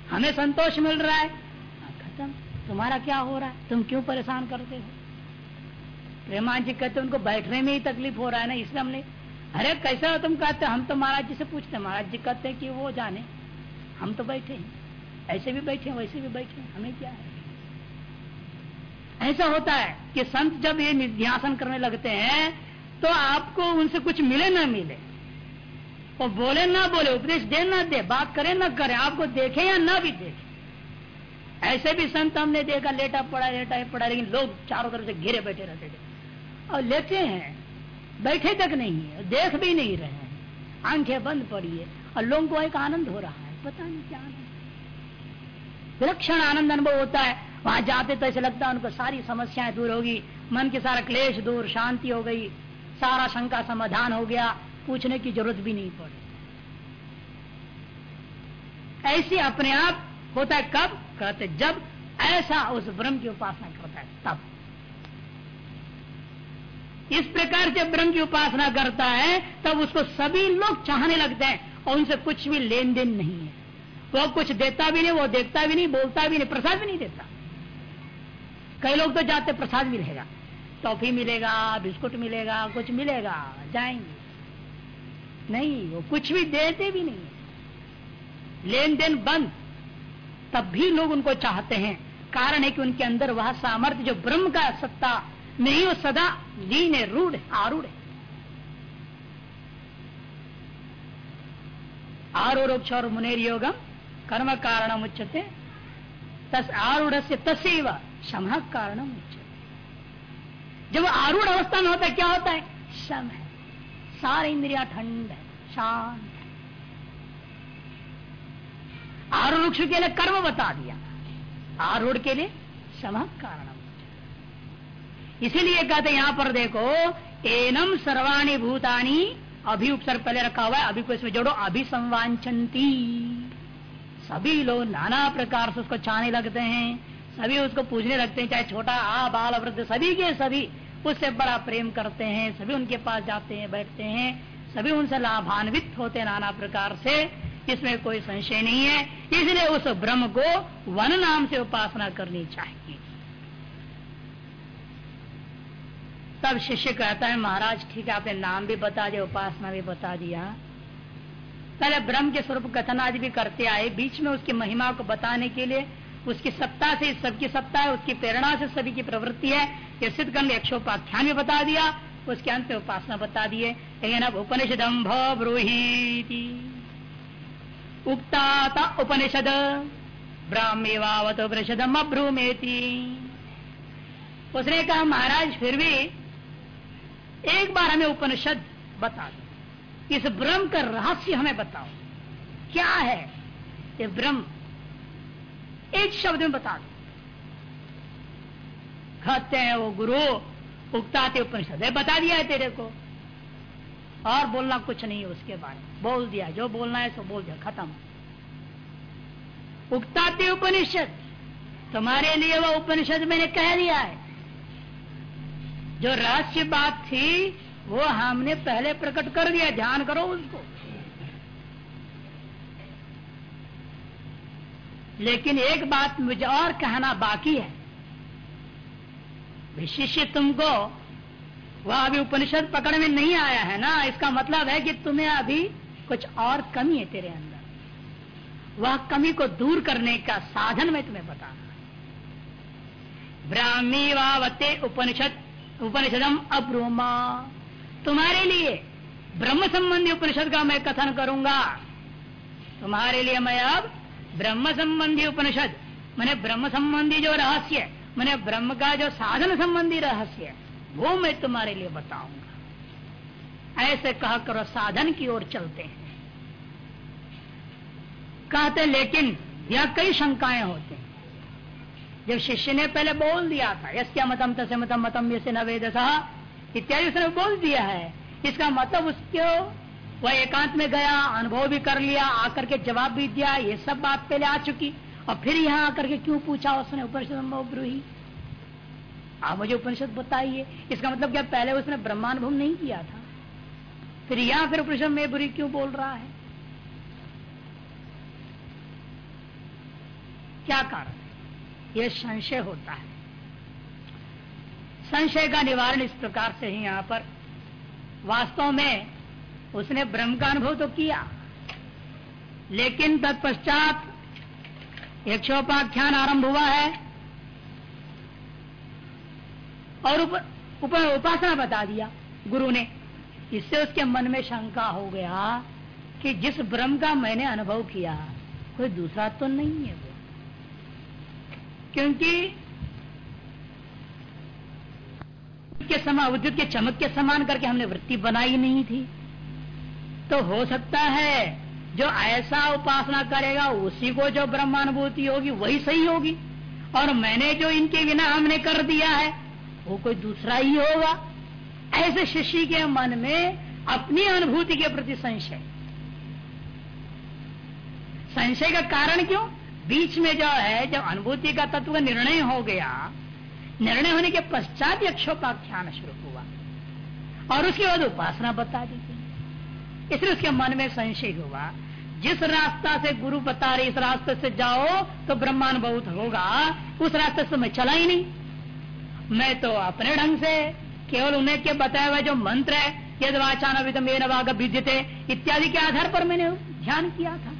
हमें संतोष मिल रहा है। खत्म। तुम्हारा क्या हो रहा है? तुम क्यों परेशान करते हो? प्रेमान जी कहते उनको बैठने में ही तकलीफ़ हो रहा है ना, इसलिए हमने अरे कैसा तुम कहते हम तो महाराज जी से पूछते महाराज जी कहते कि वो जाने। हम तो बैठे हैं। ऐसे भी बैठे हैं, वैसे भी बैठे हैं। हमें क्या है? ऐसा होता है कि संत जब ये निध्यासन करने लगते हैं तो आपको उनसे कुछ मिले ना मिले। वो बोले ना बोले, उपदेश दे ना दे, बात करे ना करे, आपको देखे या ना भी देखे। ऐसे भी संत हमने देखा, लेटा पड़ा लेटा पड़ा, लेकिन लोग चारों तरफ़ से घिरे बैठे रहते थे। और लेते हैं, बैठे तक नहीं है, देख भी नहीं रहे हैं। आँखें बंद पड़ी है, और लोगों को एक आनंद हो रहा है। पता नहीं क्या आनंद। विलक्षण आनंद अनुभव होता है। वहाँ जाते तो ऐसे लगता है उनको सारी समस्याएँ दूर होगी। मन के सारा क्लेश दूर, शांति हो गई। सारा शंका समाधान हो गया। पूछने की ज़रूरत भी नहीं पड़ी। ऐसे अपने आप होता है कब? कहते जब ऐसा उस ब्रह्म की उपासना करता है, तब। इस प्रकार से ब्रह्म की उपासना करता है, तब उसको सभी लोग चाहने लगते हैं और उनसे कुछ भी लेन देन नहीं है। वो कुछ देता भी नहीं, वो देखता भी नहीं, बोलता भी नहीं, प्रसाद भी नहीं देता। कई लोग तो जाते, प्रसाद भी रहेगा। टॉफी मिलेगा, बिस्कुट मिलेगा, कुछ मिलेगा, जाएँगे। नहीं, वो कुछ भी देते भी नहीं। लेन देन बंद। तब भी लोग उनको चाहते हैं। कारण है कि उनके अंदर वह सामर्थ्य, जो ब्रह्म का सत्ता नहीं, वो सदा लीन है, रूढ़ आरूढ़ है। आरूढ़ और मुनेर योगम कर्म कारण उच्चते आरूढ़ तस्व शम जब आरूढ़ अवस्था में होता है, क्या होता है? शम है। सारे इंद्रिया ठंड है, शांत है। आरूढ़ के लिए कर्म बता दिया। आरूढ़ के लिए सम कारण इसीलिए कहते यहाँ पर देखो, एनम सर्वाणी भूतानी अभी उपसर्ग पहले रखा हुआ है, अभी को इसमें जोड़ो अभिसंवांचंती सभी लोग नाना प्रकार से उसको छाने लगते हैं, सभी उसको पूजने लगते हैं, चाहे छोटा, आ, बाल, वृद्ध, सभी के सभी उससे बड़ा प्रेम करते हैं, सभी उनके पास जाते हैं, बैठते हैं, सभी उनसे लाभान्वित होते हैं नाना प्रकार से, इसमें कोई संशय नहीं है, इसलिए उस ब्रह्म को वन नाम से उपासना करनी चाहिए। तब शिष्य कहता है, महाराज, ठीक है, आपने नाम भी बता दिया, उपासना भी बता दिया पहले ब्रह्म के स्वरूप कथन आदि भी करते आए। बीच में उसकी महिमा को बताने के लिए उसकी सत्ता से, सबकी सत्ता है, उसकी प्रेरणा से सभी की प्रवृत्ति है। ये सिद्ध करने यक्षोपाख्यान भी बता दिया, उसके अंत में उपासना बता दिए लेकिन अब उपनिषदम ब्रूही उक्ता उपनिषद ब्राह्मेवावत उपनिषदम अब्रूमेती। उसने कहा, महाराज, फिर भी एक बार हमें उपनिषद बता दो। इस ब्रह्म का रहस्य हमें बताओ। क्या है ये ब्रह्म? एक शब्द में बता दो। कहते हैं वो गुरु, उगताते उपनिषद है, बता दिया है तेरे को। और बोलना कुछ नहीं है उसके बारे में। बोल दिया, जो बोलना है सो बोल दिया, खत्म। उगताते उपनिषद, तुम्हारे लिए वो उपनिषद मैंने कह दिया है। जो रहस्य बात थी वो हमने पहले प्रकट कर दिया, ध्यान करो उसको। लेकिन एक बात मुझे और कहना बाकी है। विशिष्य तुमको वह अभी उपनिषद पकड़ में नहीं आया है ना? इसका मतलब है कि तुम्हें अभी कुछ और कमी है तेरे अंदर। वह कमी को दूर करने का साधन मैं तुम्हें बताना ब्राह्मी वावते उपनिषद, उपनिषदम अब्रूमा। तुम्हारे लिए ब्रह्म संबंधी उपनिषद का मैं कथन करूँगा। तुम्हारे लिए मैं अब ब्रह्म संबंधी उपनिषद, मैंने ब्रह्म संबंधी जो रहस्य, मैंने ब्रह्म का जो साधन संबंधी रहस्य, वो मैं तुम्हारे लिए बताऊँगा। ऐसे कह करो, साधन की ओर चलते हैं। कहते लेकिन यह कई शंकाएँ होते हैं। जब शिष्य ने पहले बोल दिया था यस क्या मतम तसे मतम मतम ये न वेद इत्यादि उसने बोल दिया है। इसका मतलब उसको वह एकांत में गया, अनुभव भी कर लिया, आकर के जवाब भी दिया, ये सब बात पहले आ चुकी। और फिर यहाँ आकर के क्यों पूछा उसने उपनिषद ब्रूही? आप मुझे उपनिषद बताइए। इसका मतलब क्या पहले उसने ब्रह्मानुभव नहीं किया था? फिर यहाँ फिर उपनिषद में बुरी क्यों बोल रहा है? क्या कारण यह संशय होता है। संशय का निवारण इस प्रकार से ही यहाँ पर। वास्तव में उसने ब्रह्म का अनुभव तो किया। लेकिन तत्पश्चात एक क्षोपाख्यान आरंभ हुआ है। और उप, उप, उपासना बता दिया गुरु ने। इससे उसके मन में शंका हो गया कि जिस ब्रह्म का मैंने अनुभव किया कोई दूसरा तो नहीं है वो। क्योंकि के समान, विद्युत के चमक के समान करके हमने वृत्ति बनाई नहीं थी। तो हो सकता है, जो ऐसा उपासना करेगा, उसी को जो ब्रह्मानुभूति होगी, वही सही होगी। और मैंने जो इनके बिना हमने कर दिया है, वो कोई दूसरा ही होगा। ऐसे शिष्य के मन में अपनी अनुभूति के प्रति संशय। संशय का कारण क्यों? बीच में जो है, जब अनुभूति का तत्व निर्णय हो गया निर्णय होने के पश्चात यक्षोपाख्यान शुरू हुआ। और उसके बाद उपासना बता दी गई। इसलिए उसके मन में संशय हुआ, जिस रास्ता से गुरु बता रहे, इस रास्ते से जाओ तो ब्रह्मांड बहुत होगा, उस रास्ते से मैं चला ही नहीं। मैं तो अपने ढंग से, केवल उन्हें के बताया हुआ जो मंत्र है, यद वाचान विद्यते, इत्यादि के आधार पर मैंने ध्यान किया था।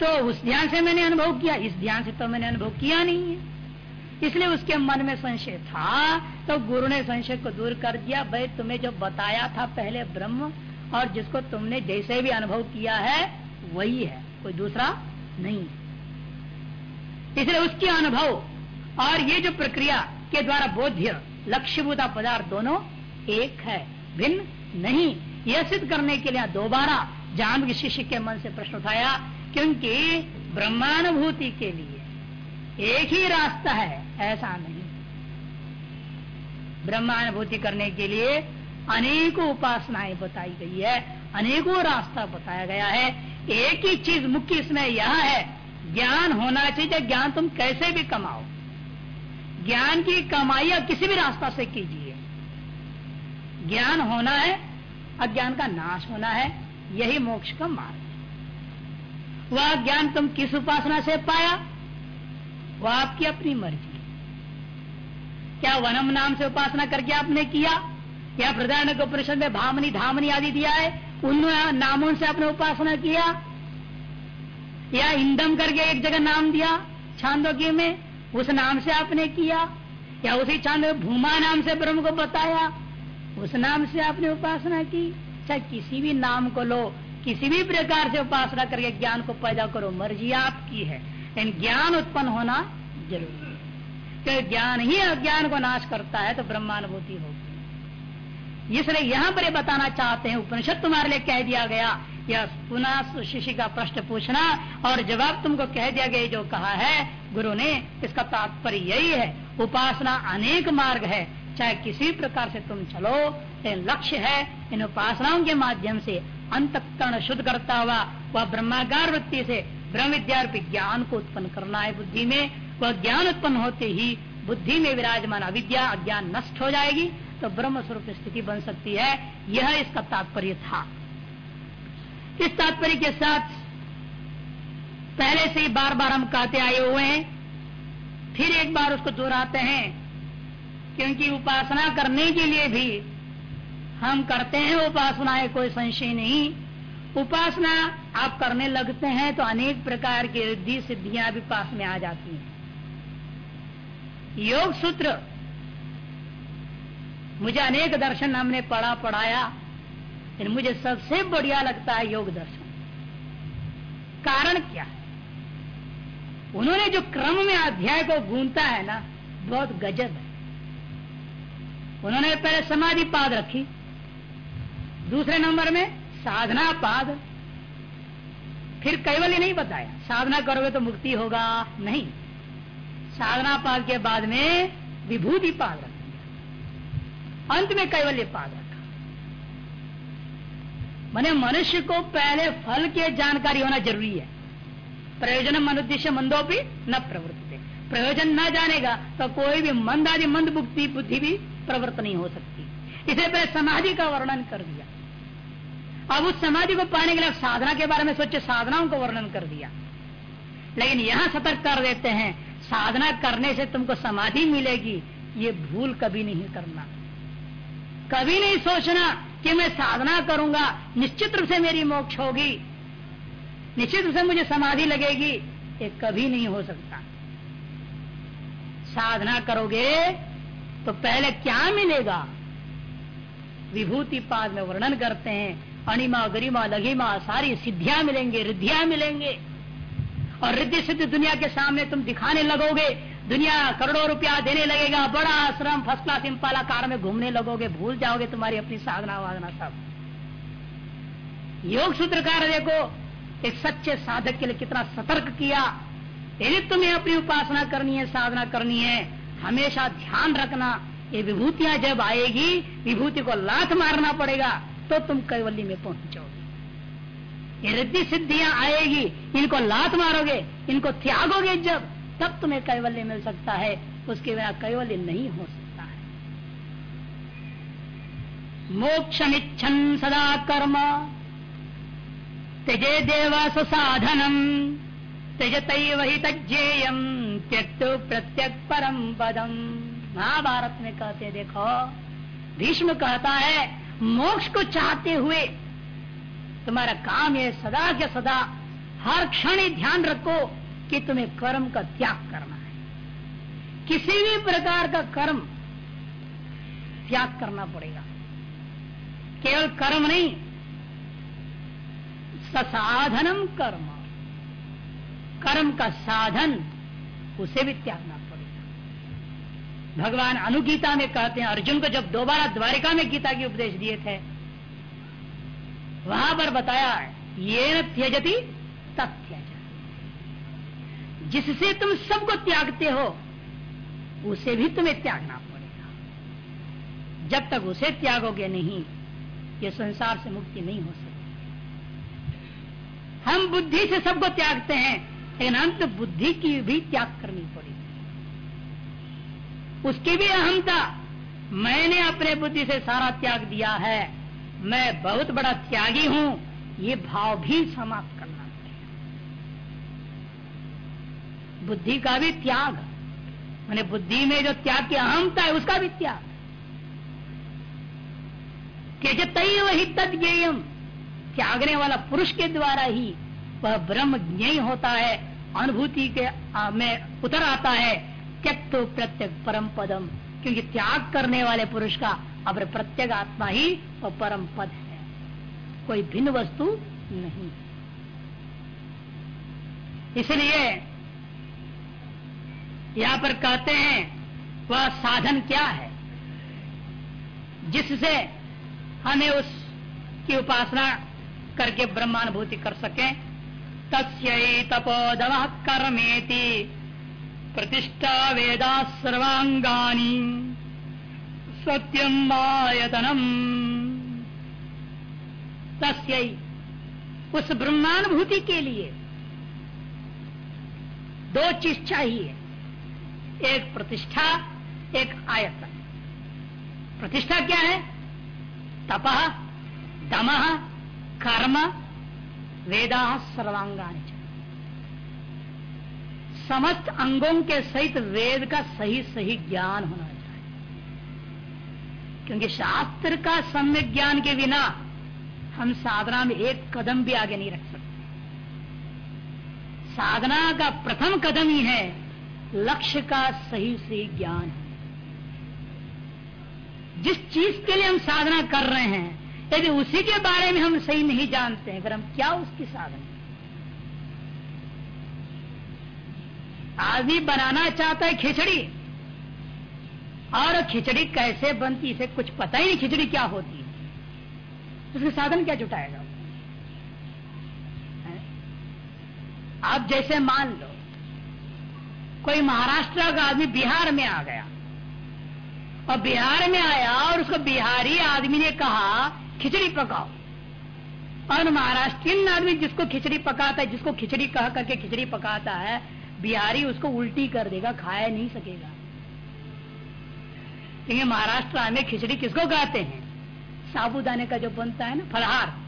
तो उस ध्यान से मैंने अनुभव किया, इस ध्यान से तो मैंने अनुभव किया नहीं है। इसलिए उसके मन में संशय था तो गुरु ने संशय को दूर कर दिया, भाई, तुम्हें जो बताया था पहले ब्रह्म, और जिसको तुमने जैसे भी अनुभव किया है, वही है, कोई दूसरा नहीं इसलिए उसके अनुभव और ये जो प्रक्रिया के द्वारा बोध्य लक्ष्यभूता पदार्थ दोनों एक है, भिन्न नहीं। यह सिद्ध करने के लिए दोबारा जान शिष्य के मन से प्रश्न उठाया क्योंकि ब्रह्मानुभूति के लिए एक ही रास्ता है, ऐसा नहीं। ब्रह्मानुभूति करने के लिए अनेकों उपासनाएँ बताई गई है, अनेकों रास्ता बताया गया है। एक ही चीज़ मुख्य इसमें यह है, ज्ञान होना चाहिए, ज्ञान तुम कैसे भी कमाओ। ज्ञान की कमाई आप किसी भी रास्ता से कीजिए। ज्ञान होना है, अज्ञान का नाश होना है, यही मोक्ष का मार्ग। वह ज्ञान तुम किस उपासना से पाया? वह आपकी अपनी मर्ज़ी। क्या वनम नाम से उपासना करके आपने किया? या प्रधान उपनिषद में भामनी, धामनी आदि दिया है? उन नामों से आपने उपासना किया? या इंदम करके एक जगह नाम दिया छांदोग्य में? उस नाम से आपने किया? या उसी चाँद भूमा नाम से ब्रह्म को बताया? उस नाम से आपने उपासना की? चाहे किसी भी नाम को लो किसी भी प्रकार से उपासना करके ज्ञान को पैदा करो। मर्ज़ी आपकी है। लेकिन ज्ञान उत्पन्न होना ज़रूरी है। क्योंकि ज्ञान ही अज्ञान को नाश करता है तो ब्रह्मानुभूति होगी। इसलिए यहाँ पर बताना चाहते हैं, उपनिषद तुम्हारे लिए कह दिया गया। या पुनः शिष्य का प्रश्न पूछना और जवाब तुमको कह दिया गया, जो कहा है गुरु ने, इसका तात्पर्य यही है। उपासना अनेक मार्ग है। चाहे किसी प्रकार से तुम चलो लक्ष्य है इन उपासनाओं के माध्यम से। अंतकरण शुद्ध करता हुआ वह ब्रह्मागार वृत्ति से ब्रह्म विद्या ज्ञान को उत्पन्न करना है बुद्धि में। वह ज्ञान उत्पन्न होते ही बुद्धि में विराजमान अविद्या, अज्ञान नष्ट हो जाएगी तो ब्रह्म स्वरूप स्थिति बन सकती है। यह इसका तात्पर्य था। इस तात्पर्य के साथ पहले से ही बार बार हम कहते आए हुए हैं। फिर एक बार उसको दोहराते हैं, क्योंकि उपासना करने के लिए भी हम करते हैं उपासना है कोई संशय नहीं। उपासना आप करने लगते हैं तो अनेक प्रकार की रिद्धि सिद्धियाँ भी पास में आ जाती हैं। योग सूत्र। मुझे अनेक दर्शन हमने पढ़ा, पढ़ाया, लेकिन मुझे सबसे बढ़िया लगता है योग दर्शन। कारण क्या? है उन्होंने जो क्रम में अध्याय को गूंता है ना, बहुत गजब है। उन्होंने पहले समाधि पाद रखी दूसरे नंबर में साधना पाद। फिर कैवल्य नहीं बताया, साधना करोगे तो मुक्ति होगा। नहीं, साधना पाद के बाद में विभूति पाद रख अंत में कैवल्य पाद रखा। मैंने मनुष्य को पहले फल के जानकारी होना ज़रूरी है। प्रयोजन मनुद्देश्य मंदो भी न प्रवृत्ति। प्रयोजन न जानेगा तो कोई भी मंद आदि मंद बुद्धि बुद्धि भी प्रवृत्त नहीं हो सकती। इसे पहले समाधि का वर्णन कर दिया। अब उस समाधि को पाने के लिए साधना के बारे में सोचे, साधनाओं को वर्णन कर दिया। लेकिन यहाँ सतर्क कर देते हैं, साधना करने से तुमको समाधि मिलेगी, ये भूल कभी नहीं करना। कभी नहीं सोचना कि मैं साधना करूँगा, निश्चित रूप से मेरी मोक्ष होगी। निश्चित रूप से मुझे समाधि लगेगी, ये कभी नहीं हो सकता। साधना करोगे तो पहले क्या मिलेगा? विभूति पाद में वर्णन करते हैं अणिमा गरिमा लघिमा सारी सिद्धियाँ मिलेंगे, रिद्धियाँ मिलेंगे। और रिद्धि सिद्ध दुनिया के सामने तुम दिखाने लगोगे, दुनिया करोड़ों रुपया देने लगेगा, बड़ा आश्रम फ़र्स्ट क्लास इम्पाला कार में घूमने लगोगे, भूल जाओगे तुम्हारी अपनी साधना वाधना सब। योग सूत्रकार देखो एक सच्चे साधक के लिए कितना सतर्क किया, यदि तुम्हें अपनी उपासना करनी है, साधना करनी है, हमेशा ध्यान रखना, ये विभूतियाँ जब आएगी, विभूति को लात मारना पड़ेगा। तो तुम कैवल्य में पहुंचोगे ये रिद्धि सिद्धियाँ आएगी, इनको लात मारोगे, इनको त्यागोगे जब, तब तुम्हें कैवल्य मिल सकता है। उसके बिना कैवल्य नहीं हो सकता है। मोक्ष मोक्षमिच्छन सदा कर्म। तेजे देव सुसाधनम साधनम। त्यजत वही तेयम त्यक्त प्रत्यक परम पदम। महाभारत में कहते देखो, भीष्म कहता है मोक्ष को चाहते हुए तुम्हारा काम है सदा के सदा हर क्षण ध्यान रखो कि तुम्हें कर्म का त्याग करना है। किसी भी प्रकार का कर्म त्याग करना पड़ेगा। केवल कर्म नहीं, ससाधनम कर्म। कर्म का साधन, उसे भी त्यागना भगवान अनुगीता में कहते हैं, अर्जुन को जब दोबारा द्वारिका में गीता की उपदेश दिए थे, वहाँ पर बताया ये न त्यजती तथ्यज जिससे तुम सबको त्यागते हो, उसे भी तुम्हें त्यागना पड़ेगा। जब तक उसे त्यागोगे नहीं, ये संसार से मुक्ति नहीं हो सकती। हम बुद्धि से सबको त्यागते हैं, लेकिन अंत बुद्धि की भी त्याग करनी पड़ेगी। उसकी भी अहमता मैंने अपने बुद्धि से सारा त्याग दिया है। मैं बहुत बड़ा त्यागी हूँ। ये भाव भी समाप्त करना बुद्धि का भी त्याग। मैंने बुद्धि में जो त्याग की अहमता है, उसका भी त्याग। कि तय वही तद तत्म त्यागने वाला पुरुष के द्वारा ही वह ब्रह्म ज्ञ होता है। अनुभूति के में उतर आता है। त्यक्त प्रत्यक परम पदम। क्योंकि त्याग करने वाले पुरुष का अब प्रत्येक आत्मा ही वो परम पद है। कोई भिन्न वस्तु नहीं। इसलिए यहाँ पर कहते हैं, वह साधन क्या है? जिससे हमें उस की उपासना करके ब्रह्मानुभूति कर सके, तस्यै तपोदव कर्मेति। प्रतिष्ठा वेदा सर्वांगानी सत्यम आयतनम तस्यै, उस ब्रह्मानुभूति के लिए दो चीज़ चाहिए। एक प्रतिष्ठा, एक आयतन। प्रतिष्ठा क्या है? तप, दम, कर्म, वेदा सर्वांगान समस्त अंगों के सहित वेद का सही सही ज्ञान होना चाहिए। क्योंकि शास्त्र का सम्यक ज्ञान के बिना हम साधना में एक कदम भी आगे नहीं रख सकते। साधना का प्रथम कदम ही है, लक्ष्य का सही सही ज्ञान। जिस चीज़ के लिए हम साधना कर रहे हैं, यदि उसी के बारे में हम सही नहीं जानते हैं, फिर हम क्या उसकी साधना? आदमी बनाना चाहता है खिचड़ी। और खिचड़ी कैसे बनती, इसे कुछ पता ही नहीं खिचड़ी क्या होती है। उसके साधन क्या जुटाएगा? आप जैसे मान लो, कोई महाराष्ट्र का आदमी बिहार में आ गया। और बिहार में आया और उसको बिहारी आदमी ने कहा, खिचड़ी पकाओ। और महाराष्ट्रीय आदमी जिसको खिचड़ी पकाता है, जिसको खिचड़ी कह करके खिचड़ी पकाता है बिहारी उसको उल्टी कर देगा, खाया नहीं सकेगा। लेकिन महाराष्ट्र में खिचड़ी किसको कहते हैं? साबुदाने का जो बनता है ना फलहार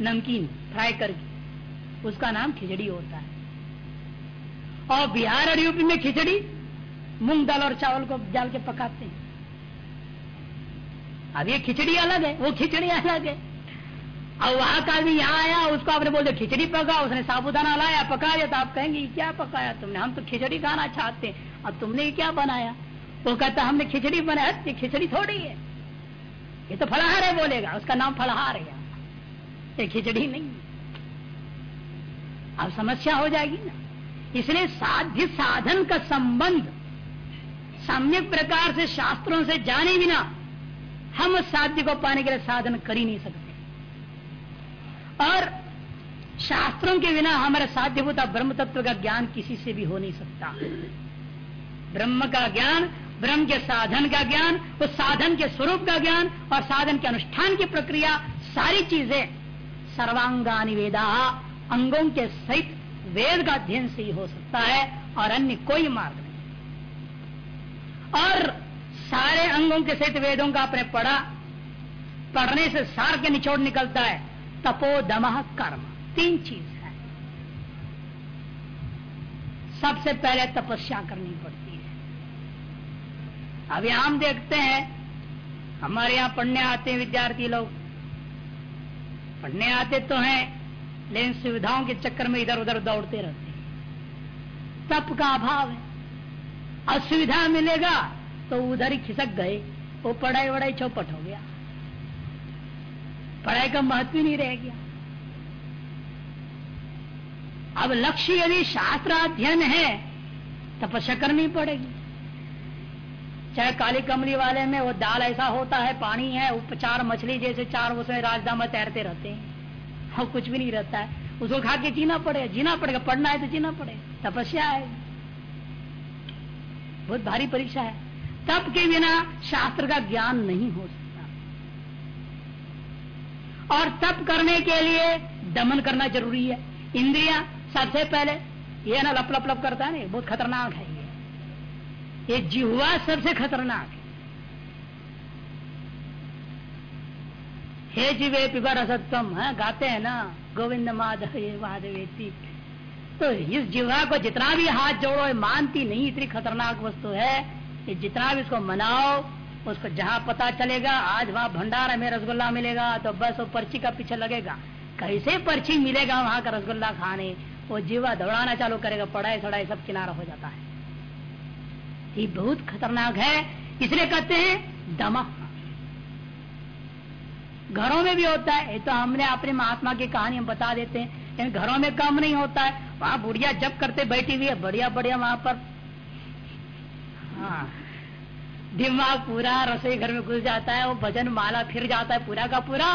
नमकीन, फ्राई करके, उसका नाम खिचड़ी होता है। और बिहार और यूपी में खिचड़ी, मूंग दाल और चावल को डाल के पकाते हैं। अब ये खिचड़ी अलग है, वो खिचड़ी अलग है। अब वहाँ का आदमी यहाँ आया, उसको आपने बोल दिया, खिचड़ी पका उसने साबुदाना लाया पका दिया तो आप कहेंगे क्या पकाया तुमने? हम तो खिचड़ी खाना चाहते हैं। अब तुमने क्या बनाया? वो कहता, हमने खिचड़ी बनाया ये खिचड़ी थोड़ी है। ये तो फलाहार है, बोलेगा, उसका नाम फलाहार है ये खिचड़ी नहीं अब समस्या हो जाएगी ना। इसलिए साध्य साधन का संबंध सम्यक प्रकार से शास्त्रों से जाने बिना हम साध्य को पाने के लिए साधन कर ही नहीं सकते। और शास्त्रों के बिना हमारा साध्यभूता ब्रह्म तत्व का ज्ञान किसी से भी हो नहीं सकता। ब्रह्म का ज्ञान, ब्रह्म के साधन का ज्ञान, उस साधन के स्वरूप का ज्ञान और साधन के अनुष्ठान की प्रक्रिया, सारी चीज़ें सर्वांगा वेदा, अंगों के सहित वेद का अध्ययन से ही हो सकता है और अन्य कोई मार्ग नहीं। और सारे अंगों के सहित वेदों का आपने पढ़ा, पढ़ने से सार के निचोड़ निकलता है। तपो दम कर्म। तीन चीज़ है। सबसे पहले तपस्या करनी पड़ती है। अभी हम देखते हैं, हमारे यहाँ पढ़ने आते हैं विद्यार्थी लोग। पढ़ने आते तो हैं, लेकिन सुविधाओं के चक्कर में इधर उधर दौड़ते रहते हैं। तप का अभाव है। असुविधा मिलेगा तो उधर ही खिसक गए। वो पढ़ाई वढ़ाई चौपट हो गया। पढ़ाई का महत्व ही नहीं रह गया। अब लक्ष्य यदि शास्त्र अध्ययन है, तपस्या करनी पड़ेगी। चाहे काली कमली वाले में वो दाल ऐसा होता है, पानी है, उपचार मछली जैसे चार उसमें राजदा में तैरते रहते हैं। और कुछ भी नहीं रहता है। उसको खा के जीना पड़ेगा जीना पड़ेगा, पढ़ना है तो जीना पड़ेगा। तपस्या है। बहुत भारी परीक्षा है। तब के बिना शास्त्र का ज्ञान नहीं हो और तप करने के लिए दमन करना ज़रूरी है। इंद्रिया सबसे पहले, ये ना लप लप लप करता है ना बहुत खतरनाक है ये। ये जिहुआ सबसे खतरनाक है। हे जीवे पिबर असत्वम है, गाते हैं ना, गोविंद माधव माधवेती तो इस जिवा को जितना भी हाथ जोड़ो मानती नहीं इतनी खतरनाक वस्तु है जितना भी इसको मनाओ उसको जहाँ पता चलेगा, आज वहाँ भंडारा में रसगुल्ला मिलेगा तो बस वो पर्ची का पीछे लगेगा। कैसे पर्ची मिलेगा वहाँ का रसगुल्ला खाने? वो जीवा दौड़ाना चालू करेगा, पढ़ाई सड़ाई सब किनारा हो जाता है। ये बहुत खतरनाक है। इसलिए कहते हैं, दमा। घरों में भी होता है। ये तो हमने अपने महात्मा की कहानी हम बता देते हैं। लेकिन घरों में कम नहीं होता है। वहाँ बुढ़िया जब करते बैठी हुई है बढ़िया बढ़िया वहाँ पर। हाँ। दिमाग पूरा, रसोई घर में घुस जाता है, वो भजन माला फिर जाता है, पूरा का पूरा,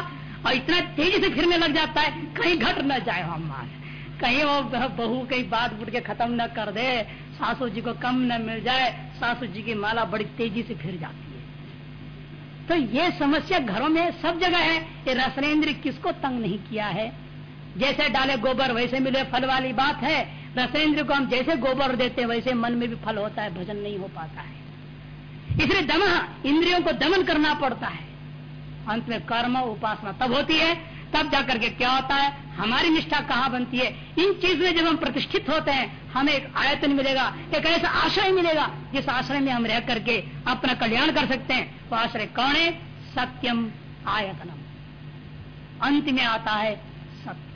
और इतना तेज़ी से फिरने लग जाता है, कहीं घट न जाए हमार कहीं वो बहू कहीं बात बुट के खत्म न कर दे, सासू जी को कम न मिल जाए, सासू जी की माला बड़ी तेज़ी से फिर जाती है। तो ये समस्या घरों में सब जगह है, ये रसनेन्द्र किसको तंग नहीं किया है? जैसे डाले गोबर, वैसे मिले फल वाली बात है रसेंद्र को हम जैसे गोबर देते हैं, वैसे मन में भी फल होता है, भजन नहीं हो पाता है। इसलिए दम, इंद्रियों को दमन करना पड़ता है। अंत में कर्म, उपासना तब होती है, तब जाकर के क्या होता है, हमारी निष्ठा कहाँ बनती है? इन चीज़ में जब हम प्रतिष्ठित होते हैं, हमें एक आयतन मिलेगा, एक ऐसा आश्रय मिलेगा, जिस आश्रय में हम रह करके अपना कल्याण कर सकते हैं। वो आश्रय कौन है? सत्यम आयतनम। अंत में आता है सत्य।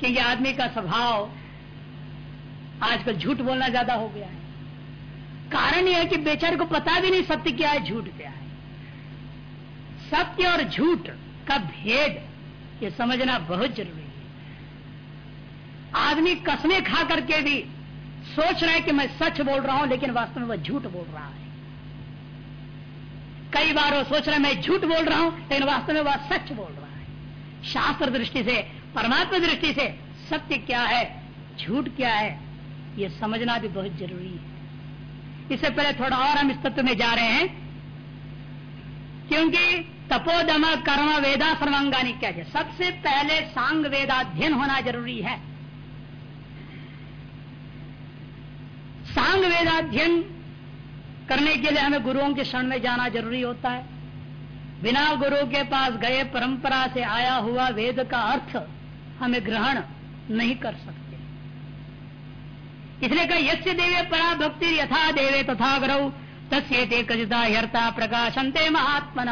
क्योंकि आदमी का स्वभाव आजकल झूठ बोलना ज़्यादा हो गया है। कारण यह है कि बेचारे को पता भी नहीं सत्य क्या है, झूठ क्या है। सत्य और झूठ का भेद, ये समझना बहुत ज़रूरी है। आदमी कसमें खा करके भी सोच रहा है कि मैं सच बोल रहा हूँ, लेकिन वास्तव में वह झूठ बोल रहा है। कई बार वो सोच रहा है, मैं झूठ बोल रहा हूँ, लेकिन वास्तव में वह सच बोल रहा है। शास्त्र दृष्टि से, परमात्मा दृष्टि से सत्य क्या है, झूठ क्या है, ये समझना भी बहुत ज़रूरी है। इससे पहले थोड़ा और हम इस तत्व में जा रहे हैं। क्योंकि तपोदम कर्म वेदा सर्वांगानी क्या है? सबसे पहले सांग वेदाध्ययन होना ज़रूरी है। सांग वेदाध्ययन करने के लिए हमें गुरुओं के क्षण में जाना ज़रूरी होता है। बिना गुरु के पास गए परंपरा से आया हुआ वेद का अर्थ हमें ग्रहण नहीं कर सकते। इसलिए कहा, यस्य देवे परा भक्ति यथा देवे तथा गुरु तस्ते कजिता हर्ता प्रकाशनते महात्मन।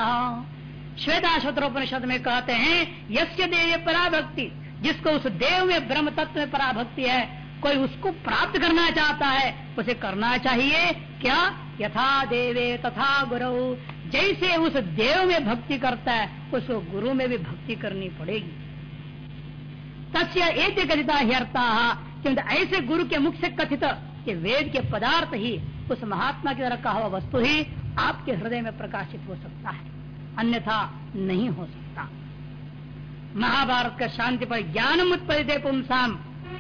श्वेता शत्रोपनिषद में कहते हैं, यस्य देव पराभक्ति, जिसको उस देव में ब्रह्म तत्व में पराभक्ति है, कोई उसको प्राप्त करना चाहता है, उसे करना चाहिए, क्या? यथा देवे तथा गुरु जैसे उस देव में भक्ति करता है, उसको गुरु में भी भक्ति करनी पड़ेगी। तस्य एक कथिता हर्ता क्योंकि ऐसे गुरु के मुख से कथित कि वेद के पदार्थ ही उस महात्मा की तरह कहा वस्तु ही आपके हृदय में प्रकाशित हो सकता है। अन्यथा नहीं हो सकता। महाभारत का शांति पर ज्ञान उत्पदित पुमसाम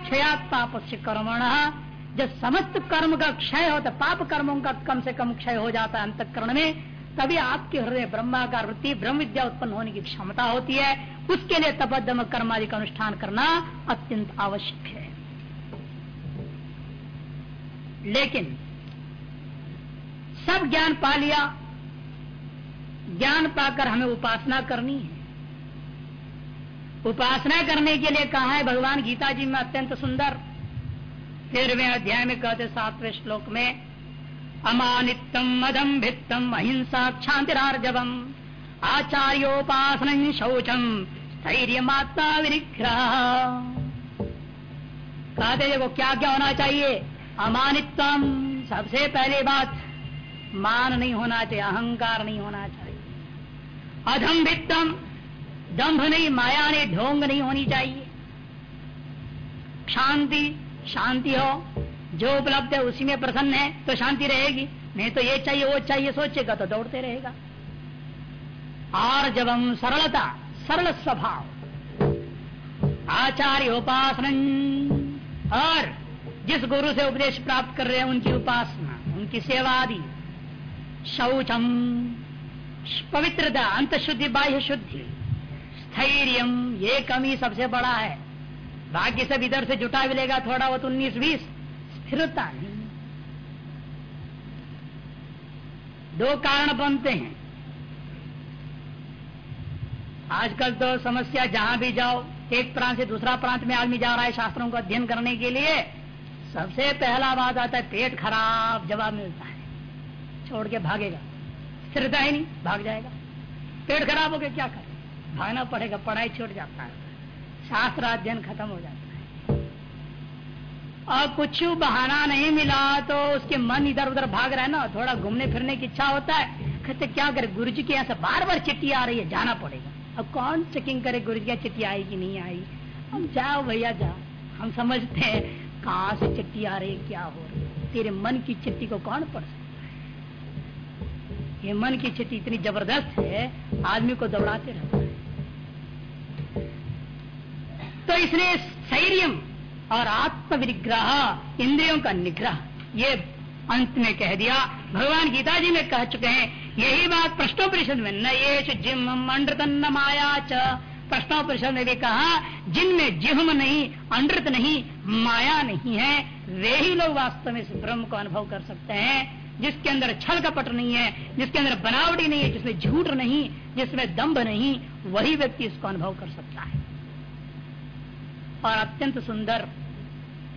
क्षयात्मा कर्मण। जब समस्त कर्म का क्षय होता, पाप कर्मों का कम से कम क्षय हो जाता है अंतकरण में, तभी आपके हृदय ब्रह्माकार वृत्ति, ब्रह्म विद्या उत्पन्न होने की क्षमता होती है। उसके लिए तपदम कर्मादि का अनुष्ठान करना अत्यंत आवश्यक है। लेकिन सब ज्ञान पा लिया, ज्ञान पाकर हमें उपासना करनी है। उपासना करने के लिए कहा है भगवान गीता जी में अत्यंत सुंदर। तेरहवें अध्याय में कहते सातवें श्लोक में अमानितम मदम भित्तम, अहिंसा क्षांतिरार्जवम, आचार्योपासन शौचम स्थैर्य मात्मा विनिग्रह। कहते देखो क्या क्या होना चाहिए? अमानित्वम सबसे पहले बात, मान नहीं होना चाहिए, अहंकार नहीं होना चाहिए। अधम्भितम दंभ नहीं, माया नहीं, ढोंग नहीं होनी चाहिए। शांति शांति हो, जो उपलब्ध है उसी में प्रसन्न है तो शांति रहेगी। नहीं तो ये चाहिए, वो चाहिए, सोचेगा तो दौड़ते रहेगा। और जब हम सरलता, सरल स्वभाव आचार्य उपासन और जिस गुरु से उपदेश प्राप्त कर रहे हैं, उनकी उपासना, उनकी सेवा आदि। शौचम, पवित्रता अंत शुद्धि बाह्य शुद्धि। स्थैर्य ये कमी सबसे बड़ा है। बाकी सब इधर से जुटा मिलेगा थोड़ा बहुत, उन्नीस बीस। स्थिरता नहीं। दो कारण बनते हैं। आजकल तो समस्या, जहाँ भी जाओ, एक प्रांत से दूसरा प्रांत में आदमी जा रहा है शास्त्रों का अध्ययन करने के लिए। सबसे पहला बात आता है, पेट खराब, जवाब मिलता है। छोड़ के भागेगा। स्थिरता ही नहीं, भाग जाएगा। पेट खराब हो गया क्या करे? भागना पड़ेगा, पढ़ाई छूट जाता है। शास्त्र अध्ययन खत्म हो जाता है। और कुछ बहाना नहीं मिला तो उसके मन इधर उधर भाग रहा है ना, थोड़ा घूमने फिरने की इच्छा होता है। कहते, क्या करे? गुरु जी के यहाँ से बार बार चिट्ठी आ रही है, जाना पड़ेगा। अब कौन चेकिंग करे? गुरु जी की चिट्ठी आई नहीं आई हम जाओ भैया, जाओ। हम समझते हैं कहा से चिट्ठी आ रही, क्या हो रही? तेरे मन की चिट्ठी को कौन पढ़ सकता है? ये मन की स्थिति इतनी ज़बरदस्त है, आदमी को दौड़ाते रहता है। तो इसने शैर्यम और आत्म विग्रह इंद्रियों का निग्रह, ये अंत में कह दिया। भगवान गीता जी में कह चुके हैं, यही बात प्रश्नोपरिषद में, न ये जिम मंडतन माया च। प्रश्नोपरिषद ने भी कहा, जिनमें जिह्म नहीं अमृत नहीं, माया नहीं है, वे ही लोग वास्तव में इस ब्रह्म को अनुभव कर सकते हैं, जिसके अंदर छल कपट नहीं है, जिसके अंदर बनावटी नहीं है, जिसमें झूठ नहीं, जिसमें दम्भ नहीं, वही व्यक्ति इसको अनुभव कर सकता है। और अत्यंत सुंदर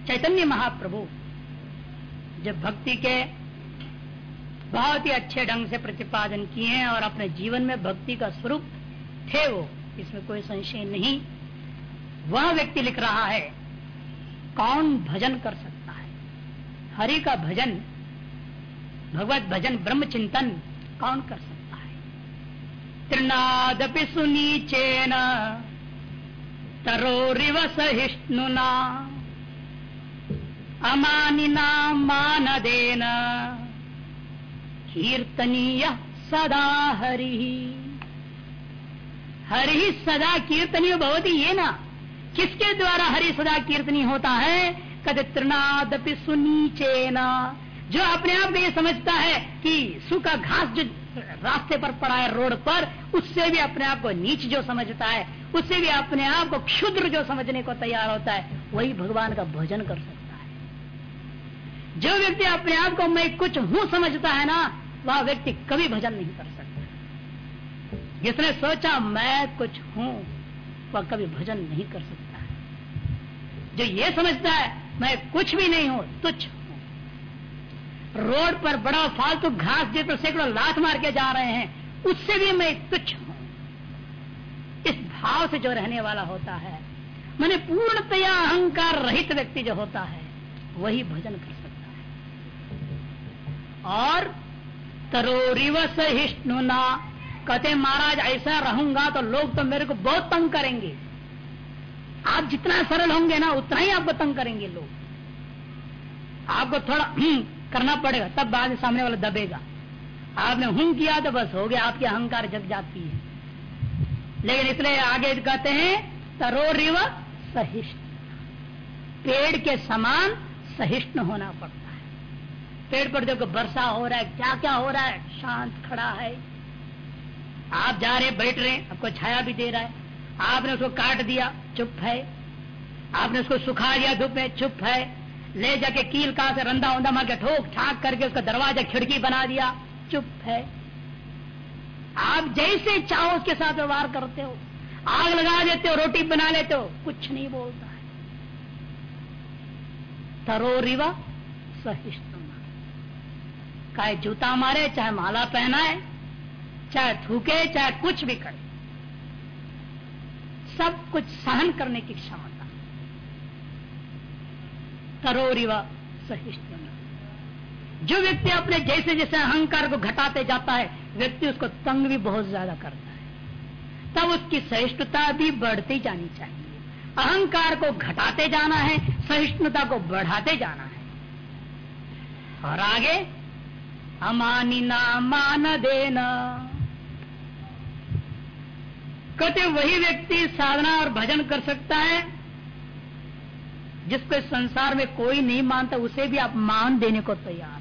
चैतन्य महाप्रभु, जब भक्ति के बहुत ही अच्छे ढंग से प्रतिपादन किए हैं और अपने जीवन में भक्ति का स्वरूप थे वो इसमें कोई संशय नहीं। वह व्यक्ति लिख रहा है, कौन भजन कर सकता है? हरि का भजन, भगवत भजन, ब्रह्म चिंतन कौन कर सकता है? त्रिनादपि सुनीचेन तरो रिव सहिष्णुना अमानिना मान देन। कीर्तनीय सदा हरि। हरि सदा कीर्तनी भवती ये ना। किसके द्वारा हरि सदा कीर्तनी होता है? कद त्रिनादपि सुनीचे न जो अपने आप में ये समझता है कि सूखा घास जो रास्ते पर पड़ा है रोड पर, उससे भी अपने आप को नीच जो समझता है, उससे भी अपने आप को क्षुद्र जो समझने को तैयार होता है, वही भगवान का भजन कर सकता है। जो व्यक्ति अपने आप को मैं कुछ हूँ समझता है ना, वह व्यक्ति कभी भजन नहीं कर सकता। जिसने सोचा मैं कुछ हूँ, वह कभी भजन नहीं कर सकता है। जो ये समझता है, मैं कुछ भी नहीं हूँ, तुच्छ हूँ। रोड पर बड़ा फालतू घास पर सैकड़ों लात मार के जा रहे हैं, उससे भी मैं तुच्छ हूँ। इस भाव से जो रहने वाला होता है, मैंने पूर्णतया अहंकार रहित व्यक्ति जो होता है, वही भजन कर सकता है। और तरोरिव सहिष्णुना कहते महाराज ऐसा रहूँगा तो लोग तो मेरे को बहुत तंग करेंगे। आप जितना सरल होंगे ना उतना ही आपको तंग करेंगे लोग। आपको थोड़ा हम्म, करना पड़ेगा तब बाद सामने वाला दबेगा। आपने हूँ किया तो बस हो गया आपकी अहंकार जग जाती है। लेकिन इसलिए आगे कहते हैं तरो रिव सहिष्ण। पेड़ के समान सहिष्ण होना पड़ता है। पेड़ पर देखो वर्षा हो रहा है क्या क्या हो रहा है? शांत खड़ा है। आप जा रहे बैठ रहे आपको छाया भी दे रहा है। आपने उसको काट दिया, चुप है। आपने उसको सुखा दिया, धूप में, चुप है। ले जाके कील का से रंधा उंधा मार के ठोक ठाक करके उसका दरवाज़ा, खिड़की बना दिया, चुप है। आप जैसे चाहो उसके साथ व्यवहार करते हो। आग लगा देते हो, रोटी बना लेते हो, कुछ नहीं बोलता है। तरो रिवा, सहिष्णु चाहे जूता मारे, चाहे माला पहनाए चाहे थूके चाहे कुछ भी करे। सब कुछ सहन करने की क्षमता। तरोरिव सहिष्णु जो व्यक्ति अपने जैसे जैसे अहंकार को घटाते जाता है, व्यक्ति उसको तंग भी बहुत ज़्यादा करता है। तब उसकी सहिष्णुता भी बढ़ती जानी चाहिए। अहंकार को घटाते जाना है, सहिष्णुता को बढ़ाते जाना है। और आगे, अमानिना मान देना कहते वही व्यक्ति साधना और भजन कर सकता है, जिसको संसार में कोई नहीं मानता, उसे भी आप मान देने को तैयार।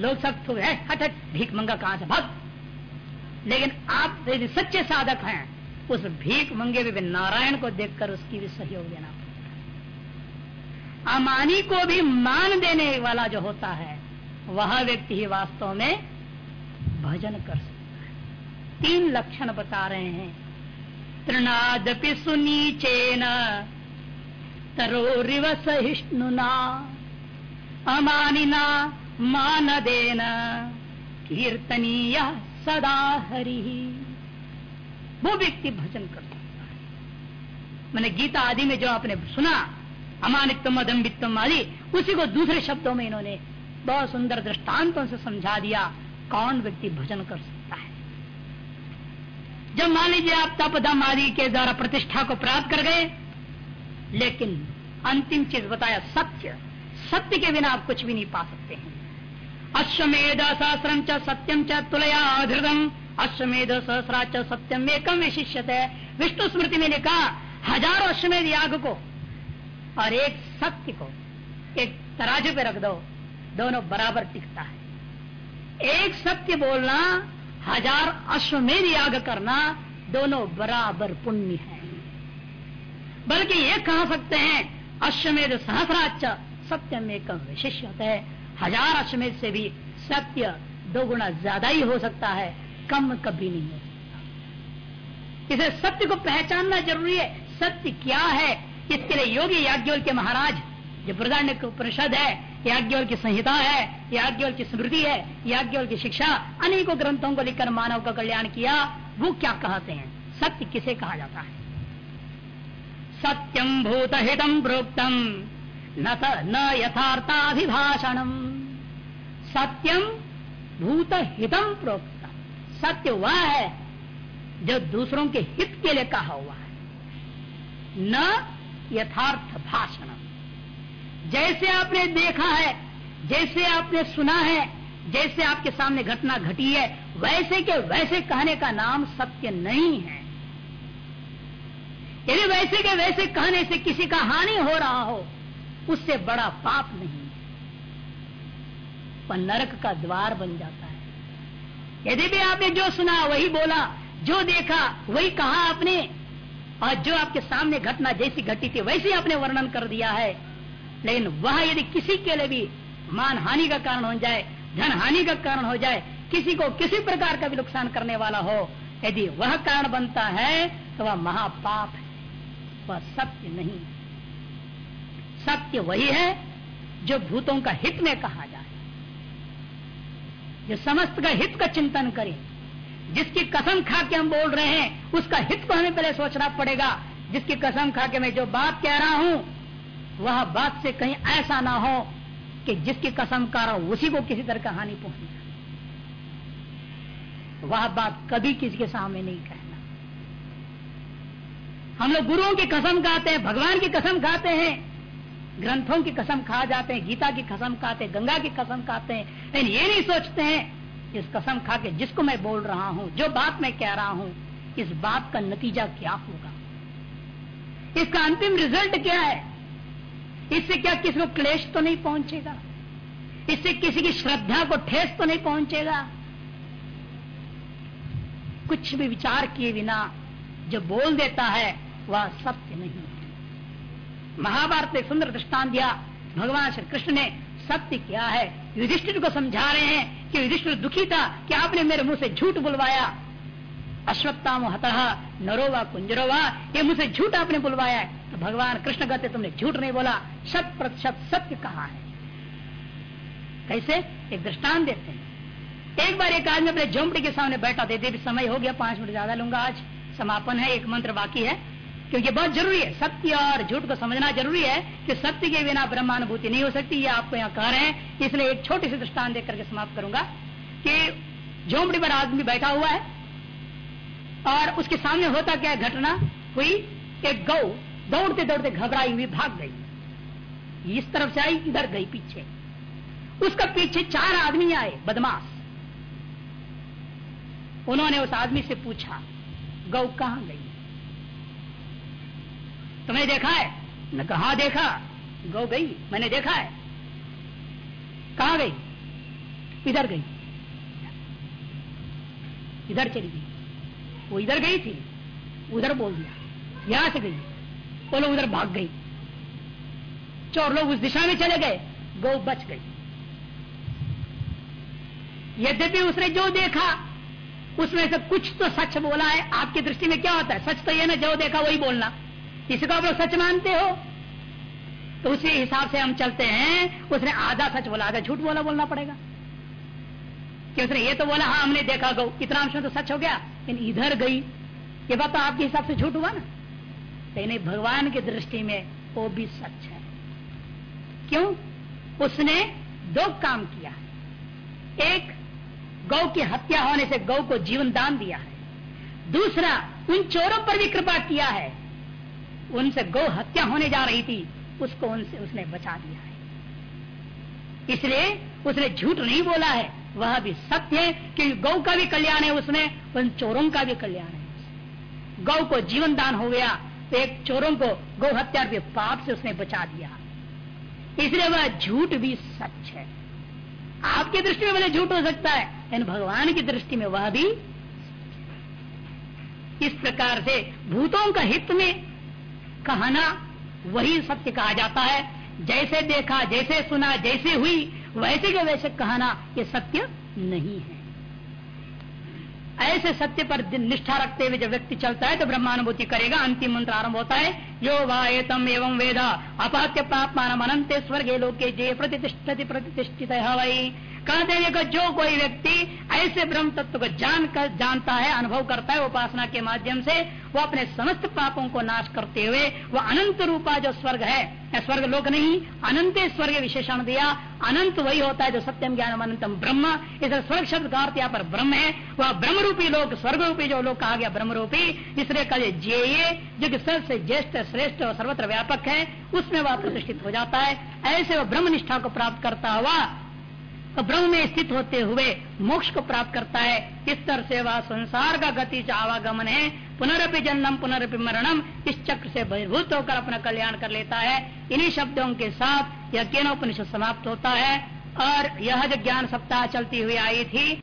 लोग सख्त हो गए हट हट, भीख मंगा कहाँ से? भाग। लेकिन आप यदि सच्चे साधक हैं, उस भीख मंगे भी नारायण को देखकर उसकी भी सहयोग देना पड़ता अमानी को भी मान देने वाला जो होता है, वह व्यक्ति ही वास्तव में भजन कर सकता है। तीन लक्षण बता रहे हैं। तृणादपि सुनीचेन तरोरिव सहिष्णुना, अमानिना मान देना कीर्तनीय सदा हरि। वो व्यक्ति भजन कर सकता है। मैंने गीता आदि में जो आपने सुना अमानित्व अदम्बित्व आदि, उसी को दूसरे शब्दों में इन्होंने बहुत सुंदर दृष्टांतों से समझा दिया, कौन व्यक्ति भजन कर सकता जब मान लीजिए आप तप दम आदि के द्वारा प्रतिष्ठा को प्राप्त कर गए, लेकिन अंतिम चीज़ बताया सत्य सत्य के बिना आप कुछ भी नहीं पा सकते हैं। अश्वमेध सहस्रम च सत्यम च तुलया धृतम अश्वमेध सहस्रा च सत्यम एकम विशिष्य है विष्णु स्मृति में लिखा, हज़ारों अश्वमेध याग को और एक सत्य को एक तराजू पे रख दो, दोनों बराबर टिकता है। एक सत्य बोलना हज़ार अश्वमेध याग करना दोनों बराबर पुण्य है। बल्कि ये कह सकते हैं, अश्वमेध सहस्राच सत्यम एक विशिष्य है हज़ार अश्वमेध से भी सत्य दो गुना ज़्यादा ही हो सकता है, कम कभी नहीं हो सकता। इसे सत्य को पहचानना ज़रूरी है। सत्य क्या है? इसके लिए योगी याज्ञवल के महाराज, जो प्रधान परिषद है याज्ञवल की संहिता है याज्ञवल की स्मृति है याज्ञवल की शिक्षा, अनेकों ग्रंथों को लिखकर मानव का कल्याण किया, वो क्या कहते हैं? सत्य किसे कहा जाता है? सत्यम भूत हितम प्रोक्तम न यथार्थाभिभाषणम। सत्यम भूत हितम प्रोक्त। सत्य वह है जो दूसरों के हित के लिए कहा हुआ है। न यथार्थ भाषण जैसे आपने देखा है, जैसे आपने सुना है, जैसे आपके सामने घटना घटी है, वैसे के वैसे कहने का नाम सत्य नहीं है। यदि वैसे के वैसे कहने से किसी का हानि हो रहा हो, उससे बड़ा पाप नहीं पर नरक का द्वार बन जाता है। यदि भी आपने जो सुना, वही बोला, जो देखा, वही कहा आपने, और जो आपके सामने घटना जैसी घटी थी, वैसे आपने वर्णन कर दिया है लेकिन वह यदि किसी के लिए भी मान हानि का कारण हो जाए, धन हानि का कारण हो जाए, किसी को किसी प्रकार का भी नुकसान करने वाला हो, यदि वह कारण बनता है तो वह महापाप है। वह सत्य नहीं सत्य वही है जो भूतों का हित में कहा जाए। जो समस्त का हित का चिंतन करे। जिसकी कसम खा के हम बोल रहे हैं, उसका हित को हमें पहले सोचना पड़ेगा। जिसकी कसम खा के मैं जो बात कह रहा हूँ वह बात से कहीं ऐसा ना हो कि जिसकी कसम कर रहा हूँ उसी को किसी तरह का हानि पहुँचे वह बात कभी किसी के सामने नहीं कहना। हम लोग गुरुओं की कसम खाते हैं, भगवान की कसम खाते हैं, ग्रंथों की कसम खा जाते हैं, गीता की कसम खाते हैं, गंगा की कसम खाते हैं, लेकिन ये नहीं सोचते हैं, इस कसम खा के जिसको मैं बोल रहा हूँ, जो बात मैं कह रहा हूँ, इस बात का नतीजा क्या होगा? इसका अंतिम रिज़ल्ट क्या है? इससे क्या किसी को क्लेश तो नहीं पहुंचेगा? इससे किसी की श्रद्धा को ठेस तो नहीं पहुंचेगा? कुछ भी विचार किए बिना जो बोल देता है, वह सत्य नहीं महाभारत एक सुंदर दृष्टान दिया। भगवान श्री कृष्ण ने सत्य क्या है। युधिष्ठिर को समझा रहे हैं कि युधिष्ठिर दुखी था कि आपने मेरे मुँह से झूठ बुलवाया। अश्वत्थाम हतः नरोवा कुंजरोवा ये मुझसे झूठ आपने बुलवाया है। तो भगवान कृष्ण कहते, तुमने झूठ नहीं बोला। शत प्रतिशत सत्य कहा है? कैसे? एक दृष्टान देते हैं। एक बार एक आदमी अपने झोंपड़ी के सामने बैठा देते समय हो गया, पाँच मिनट ज़्यादा लूँगा आज। समापन है, एक मंत्र बाकी है। क्योंकि बहुत ज़रूरी है, सत्य और झूठ को समझना ज़रूरी है कि सत्य के बिना ब्रह्मानुभूति नहीं हो सकती। ये आपको यहाँ कह रहे हैं। इसलिए एक छोटी सी दृष्टान देख करके समाप्त करूँगा कि झोंपड़ी पर आदमी बैठा हुआ है और उसके सामने होता क्या घटना हुई, एक गौ दौड़ते दौड़ते घबराई हुई, भाग गई। इस तरफ़ से आई, इधर गई पीछे। उसका पीछे चार आदमी आए, बदमाश। उन्होंने उस आदमी से पूछा, गौ कहाँ गई? तुमने देखा है? न कहा देखा, गौ गई, मैंने देखा है। कहा गई? इधर गई। इधर चली गई। वो इधर गई थी, उधर बोल दिया, यहाँ से गई, वो लोग उधर भाग गई। चोर लोग उस दिशा में चले गए गौ बच गई। यद्यपि उसने जो देखा, उसमें से कुछ तो सच बोला है, आपकी दृष्टि में क्या होता है? सच तो यह ना, जो देखा वही बोलना। इसको आप लोग सच मानते हो? तो उसी हिसाब से हम चलते हैं, उसने आधा सच बोला, आधा झूठ बोला, बोलना पड़ेगा। कि उसने ये तो बोला हाँ हमने देखा, गौ, इतना अंश तो सच हो गया। लेकिन इधर गई। ये बात तो आपके हिसाब से झूठ हुआ ना? लेकिन भगवान की दृष्टि में वो भी सच है। क्यों? उसने दो काम किया। एक, गौ की हत्या होने से गौ को जीवन दान दिया है। दूसरा, उन चोरों पर भी कृपा किया है। उनसे गौ हत्या होने जा रही थी, उसको उनसे उसने बचा दिया है। इसलिए उसने झूठ नहीं बोला है। वह भी सत्य है कि गौ का भी कल्याण है उसमें, उन चोरों का भी कल्याण है। गौ को जीवन दान हो गया तो एक चोरों को गौ हत्या के पाप से उसने बचा दिया। इसलिए वह झूठ भी सच है। आपकी दृष्टि में भले झूठ हो सकता है, लेकिन भगवान की दृष्टि में वह भी इस प्रकार से भूतों का हित में कहना वही सत्य कहा जाता है। जैसे देखा, जैसे सुना, जैसे हुई वैसे के वैसे कहना ये सत्य नहीं है। ऐसे सत्य पर निष्ठा रखते हुए जब व्यक्ति चलता है तो ब्रह्मानुभूति करेगा, अंतिम मंत्र आरंभ होता है, यो वायतम एवं वेदा अपहत्य पापमान अनंत स्वर्गे लोके जे प्रतिष्ठति प्रतिष्ठित है वही कहते हैं कि जो कोई व्यक्ति ऐसे ब्रह्म तत्व को जान कर, जानता है, अनुभव करता है, उपासना के माध्यम से, वो अपने समस्त पापों को नाश करते हुए, वो अनंत रूपा जो स्वर्ग है स्वर्ग लोक नहीं, अनंत स्वर्ग विशेषण दिया, अनंत वही होता है जो सत्यम ज्ञान अनंतम ब्रह्म, इस स्वर्ग शब्द का अर्थ यहाँ पर ब्रह्म है, वह ब्रह्म रूपी लोग स्वर्ग रूपी जो लोग कहा गया ब्रह्म रूपी इसलिए कहे जे जो कि सबसे ज्येष्ठ, श्रेष्ठ और सर्वत्र व्यापक है, उसमें वह प्रतिष्ठित हो जाता है, ऐसे वह ब्रह्म निष्ठा को प्राप्त करता हुआ तो ब्रह्म में स्थित होते हुए मोक्ष को प्राप्त करता है। इस तरह से वह संसार का गति आवागमन है। पुनरअपि जन्म पुनरअपि मरणम इस चक्र से बहिर्भूत होकर अपना कल्याण कर लेता है। इन्हीं शब्दों के साथ यह केनोपनिषद समाप्त होता है और यह जो ज्ञान सप्ताह चलती हुई आई थी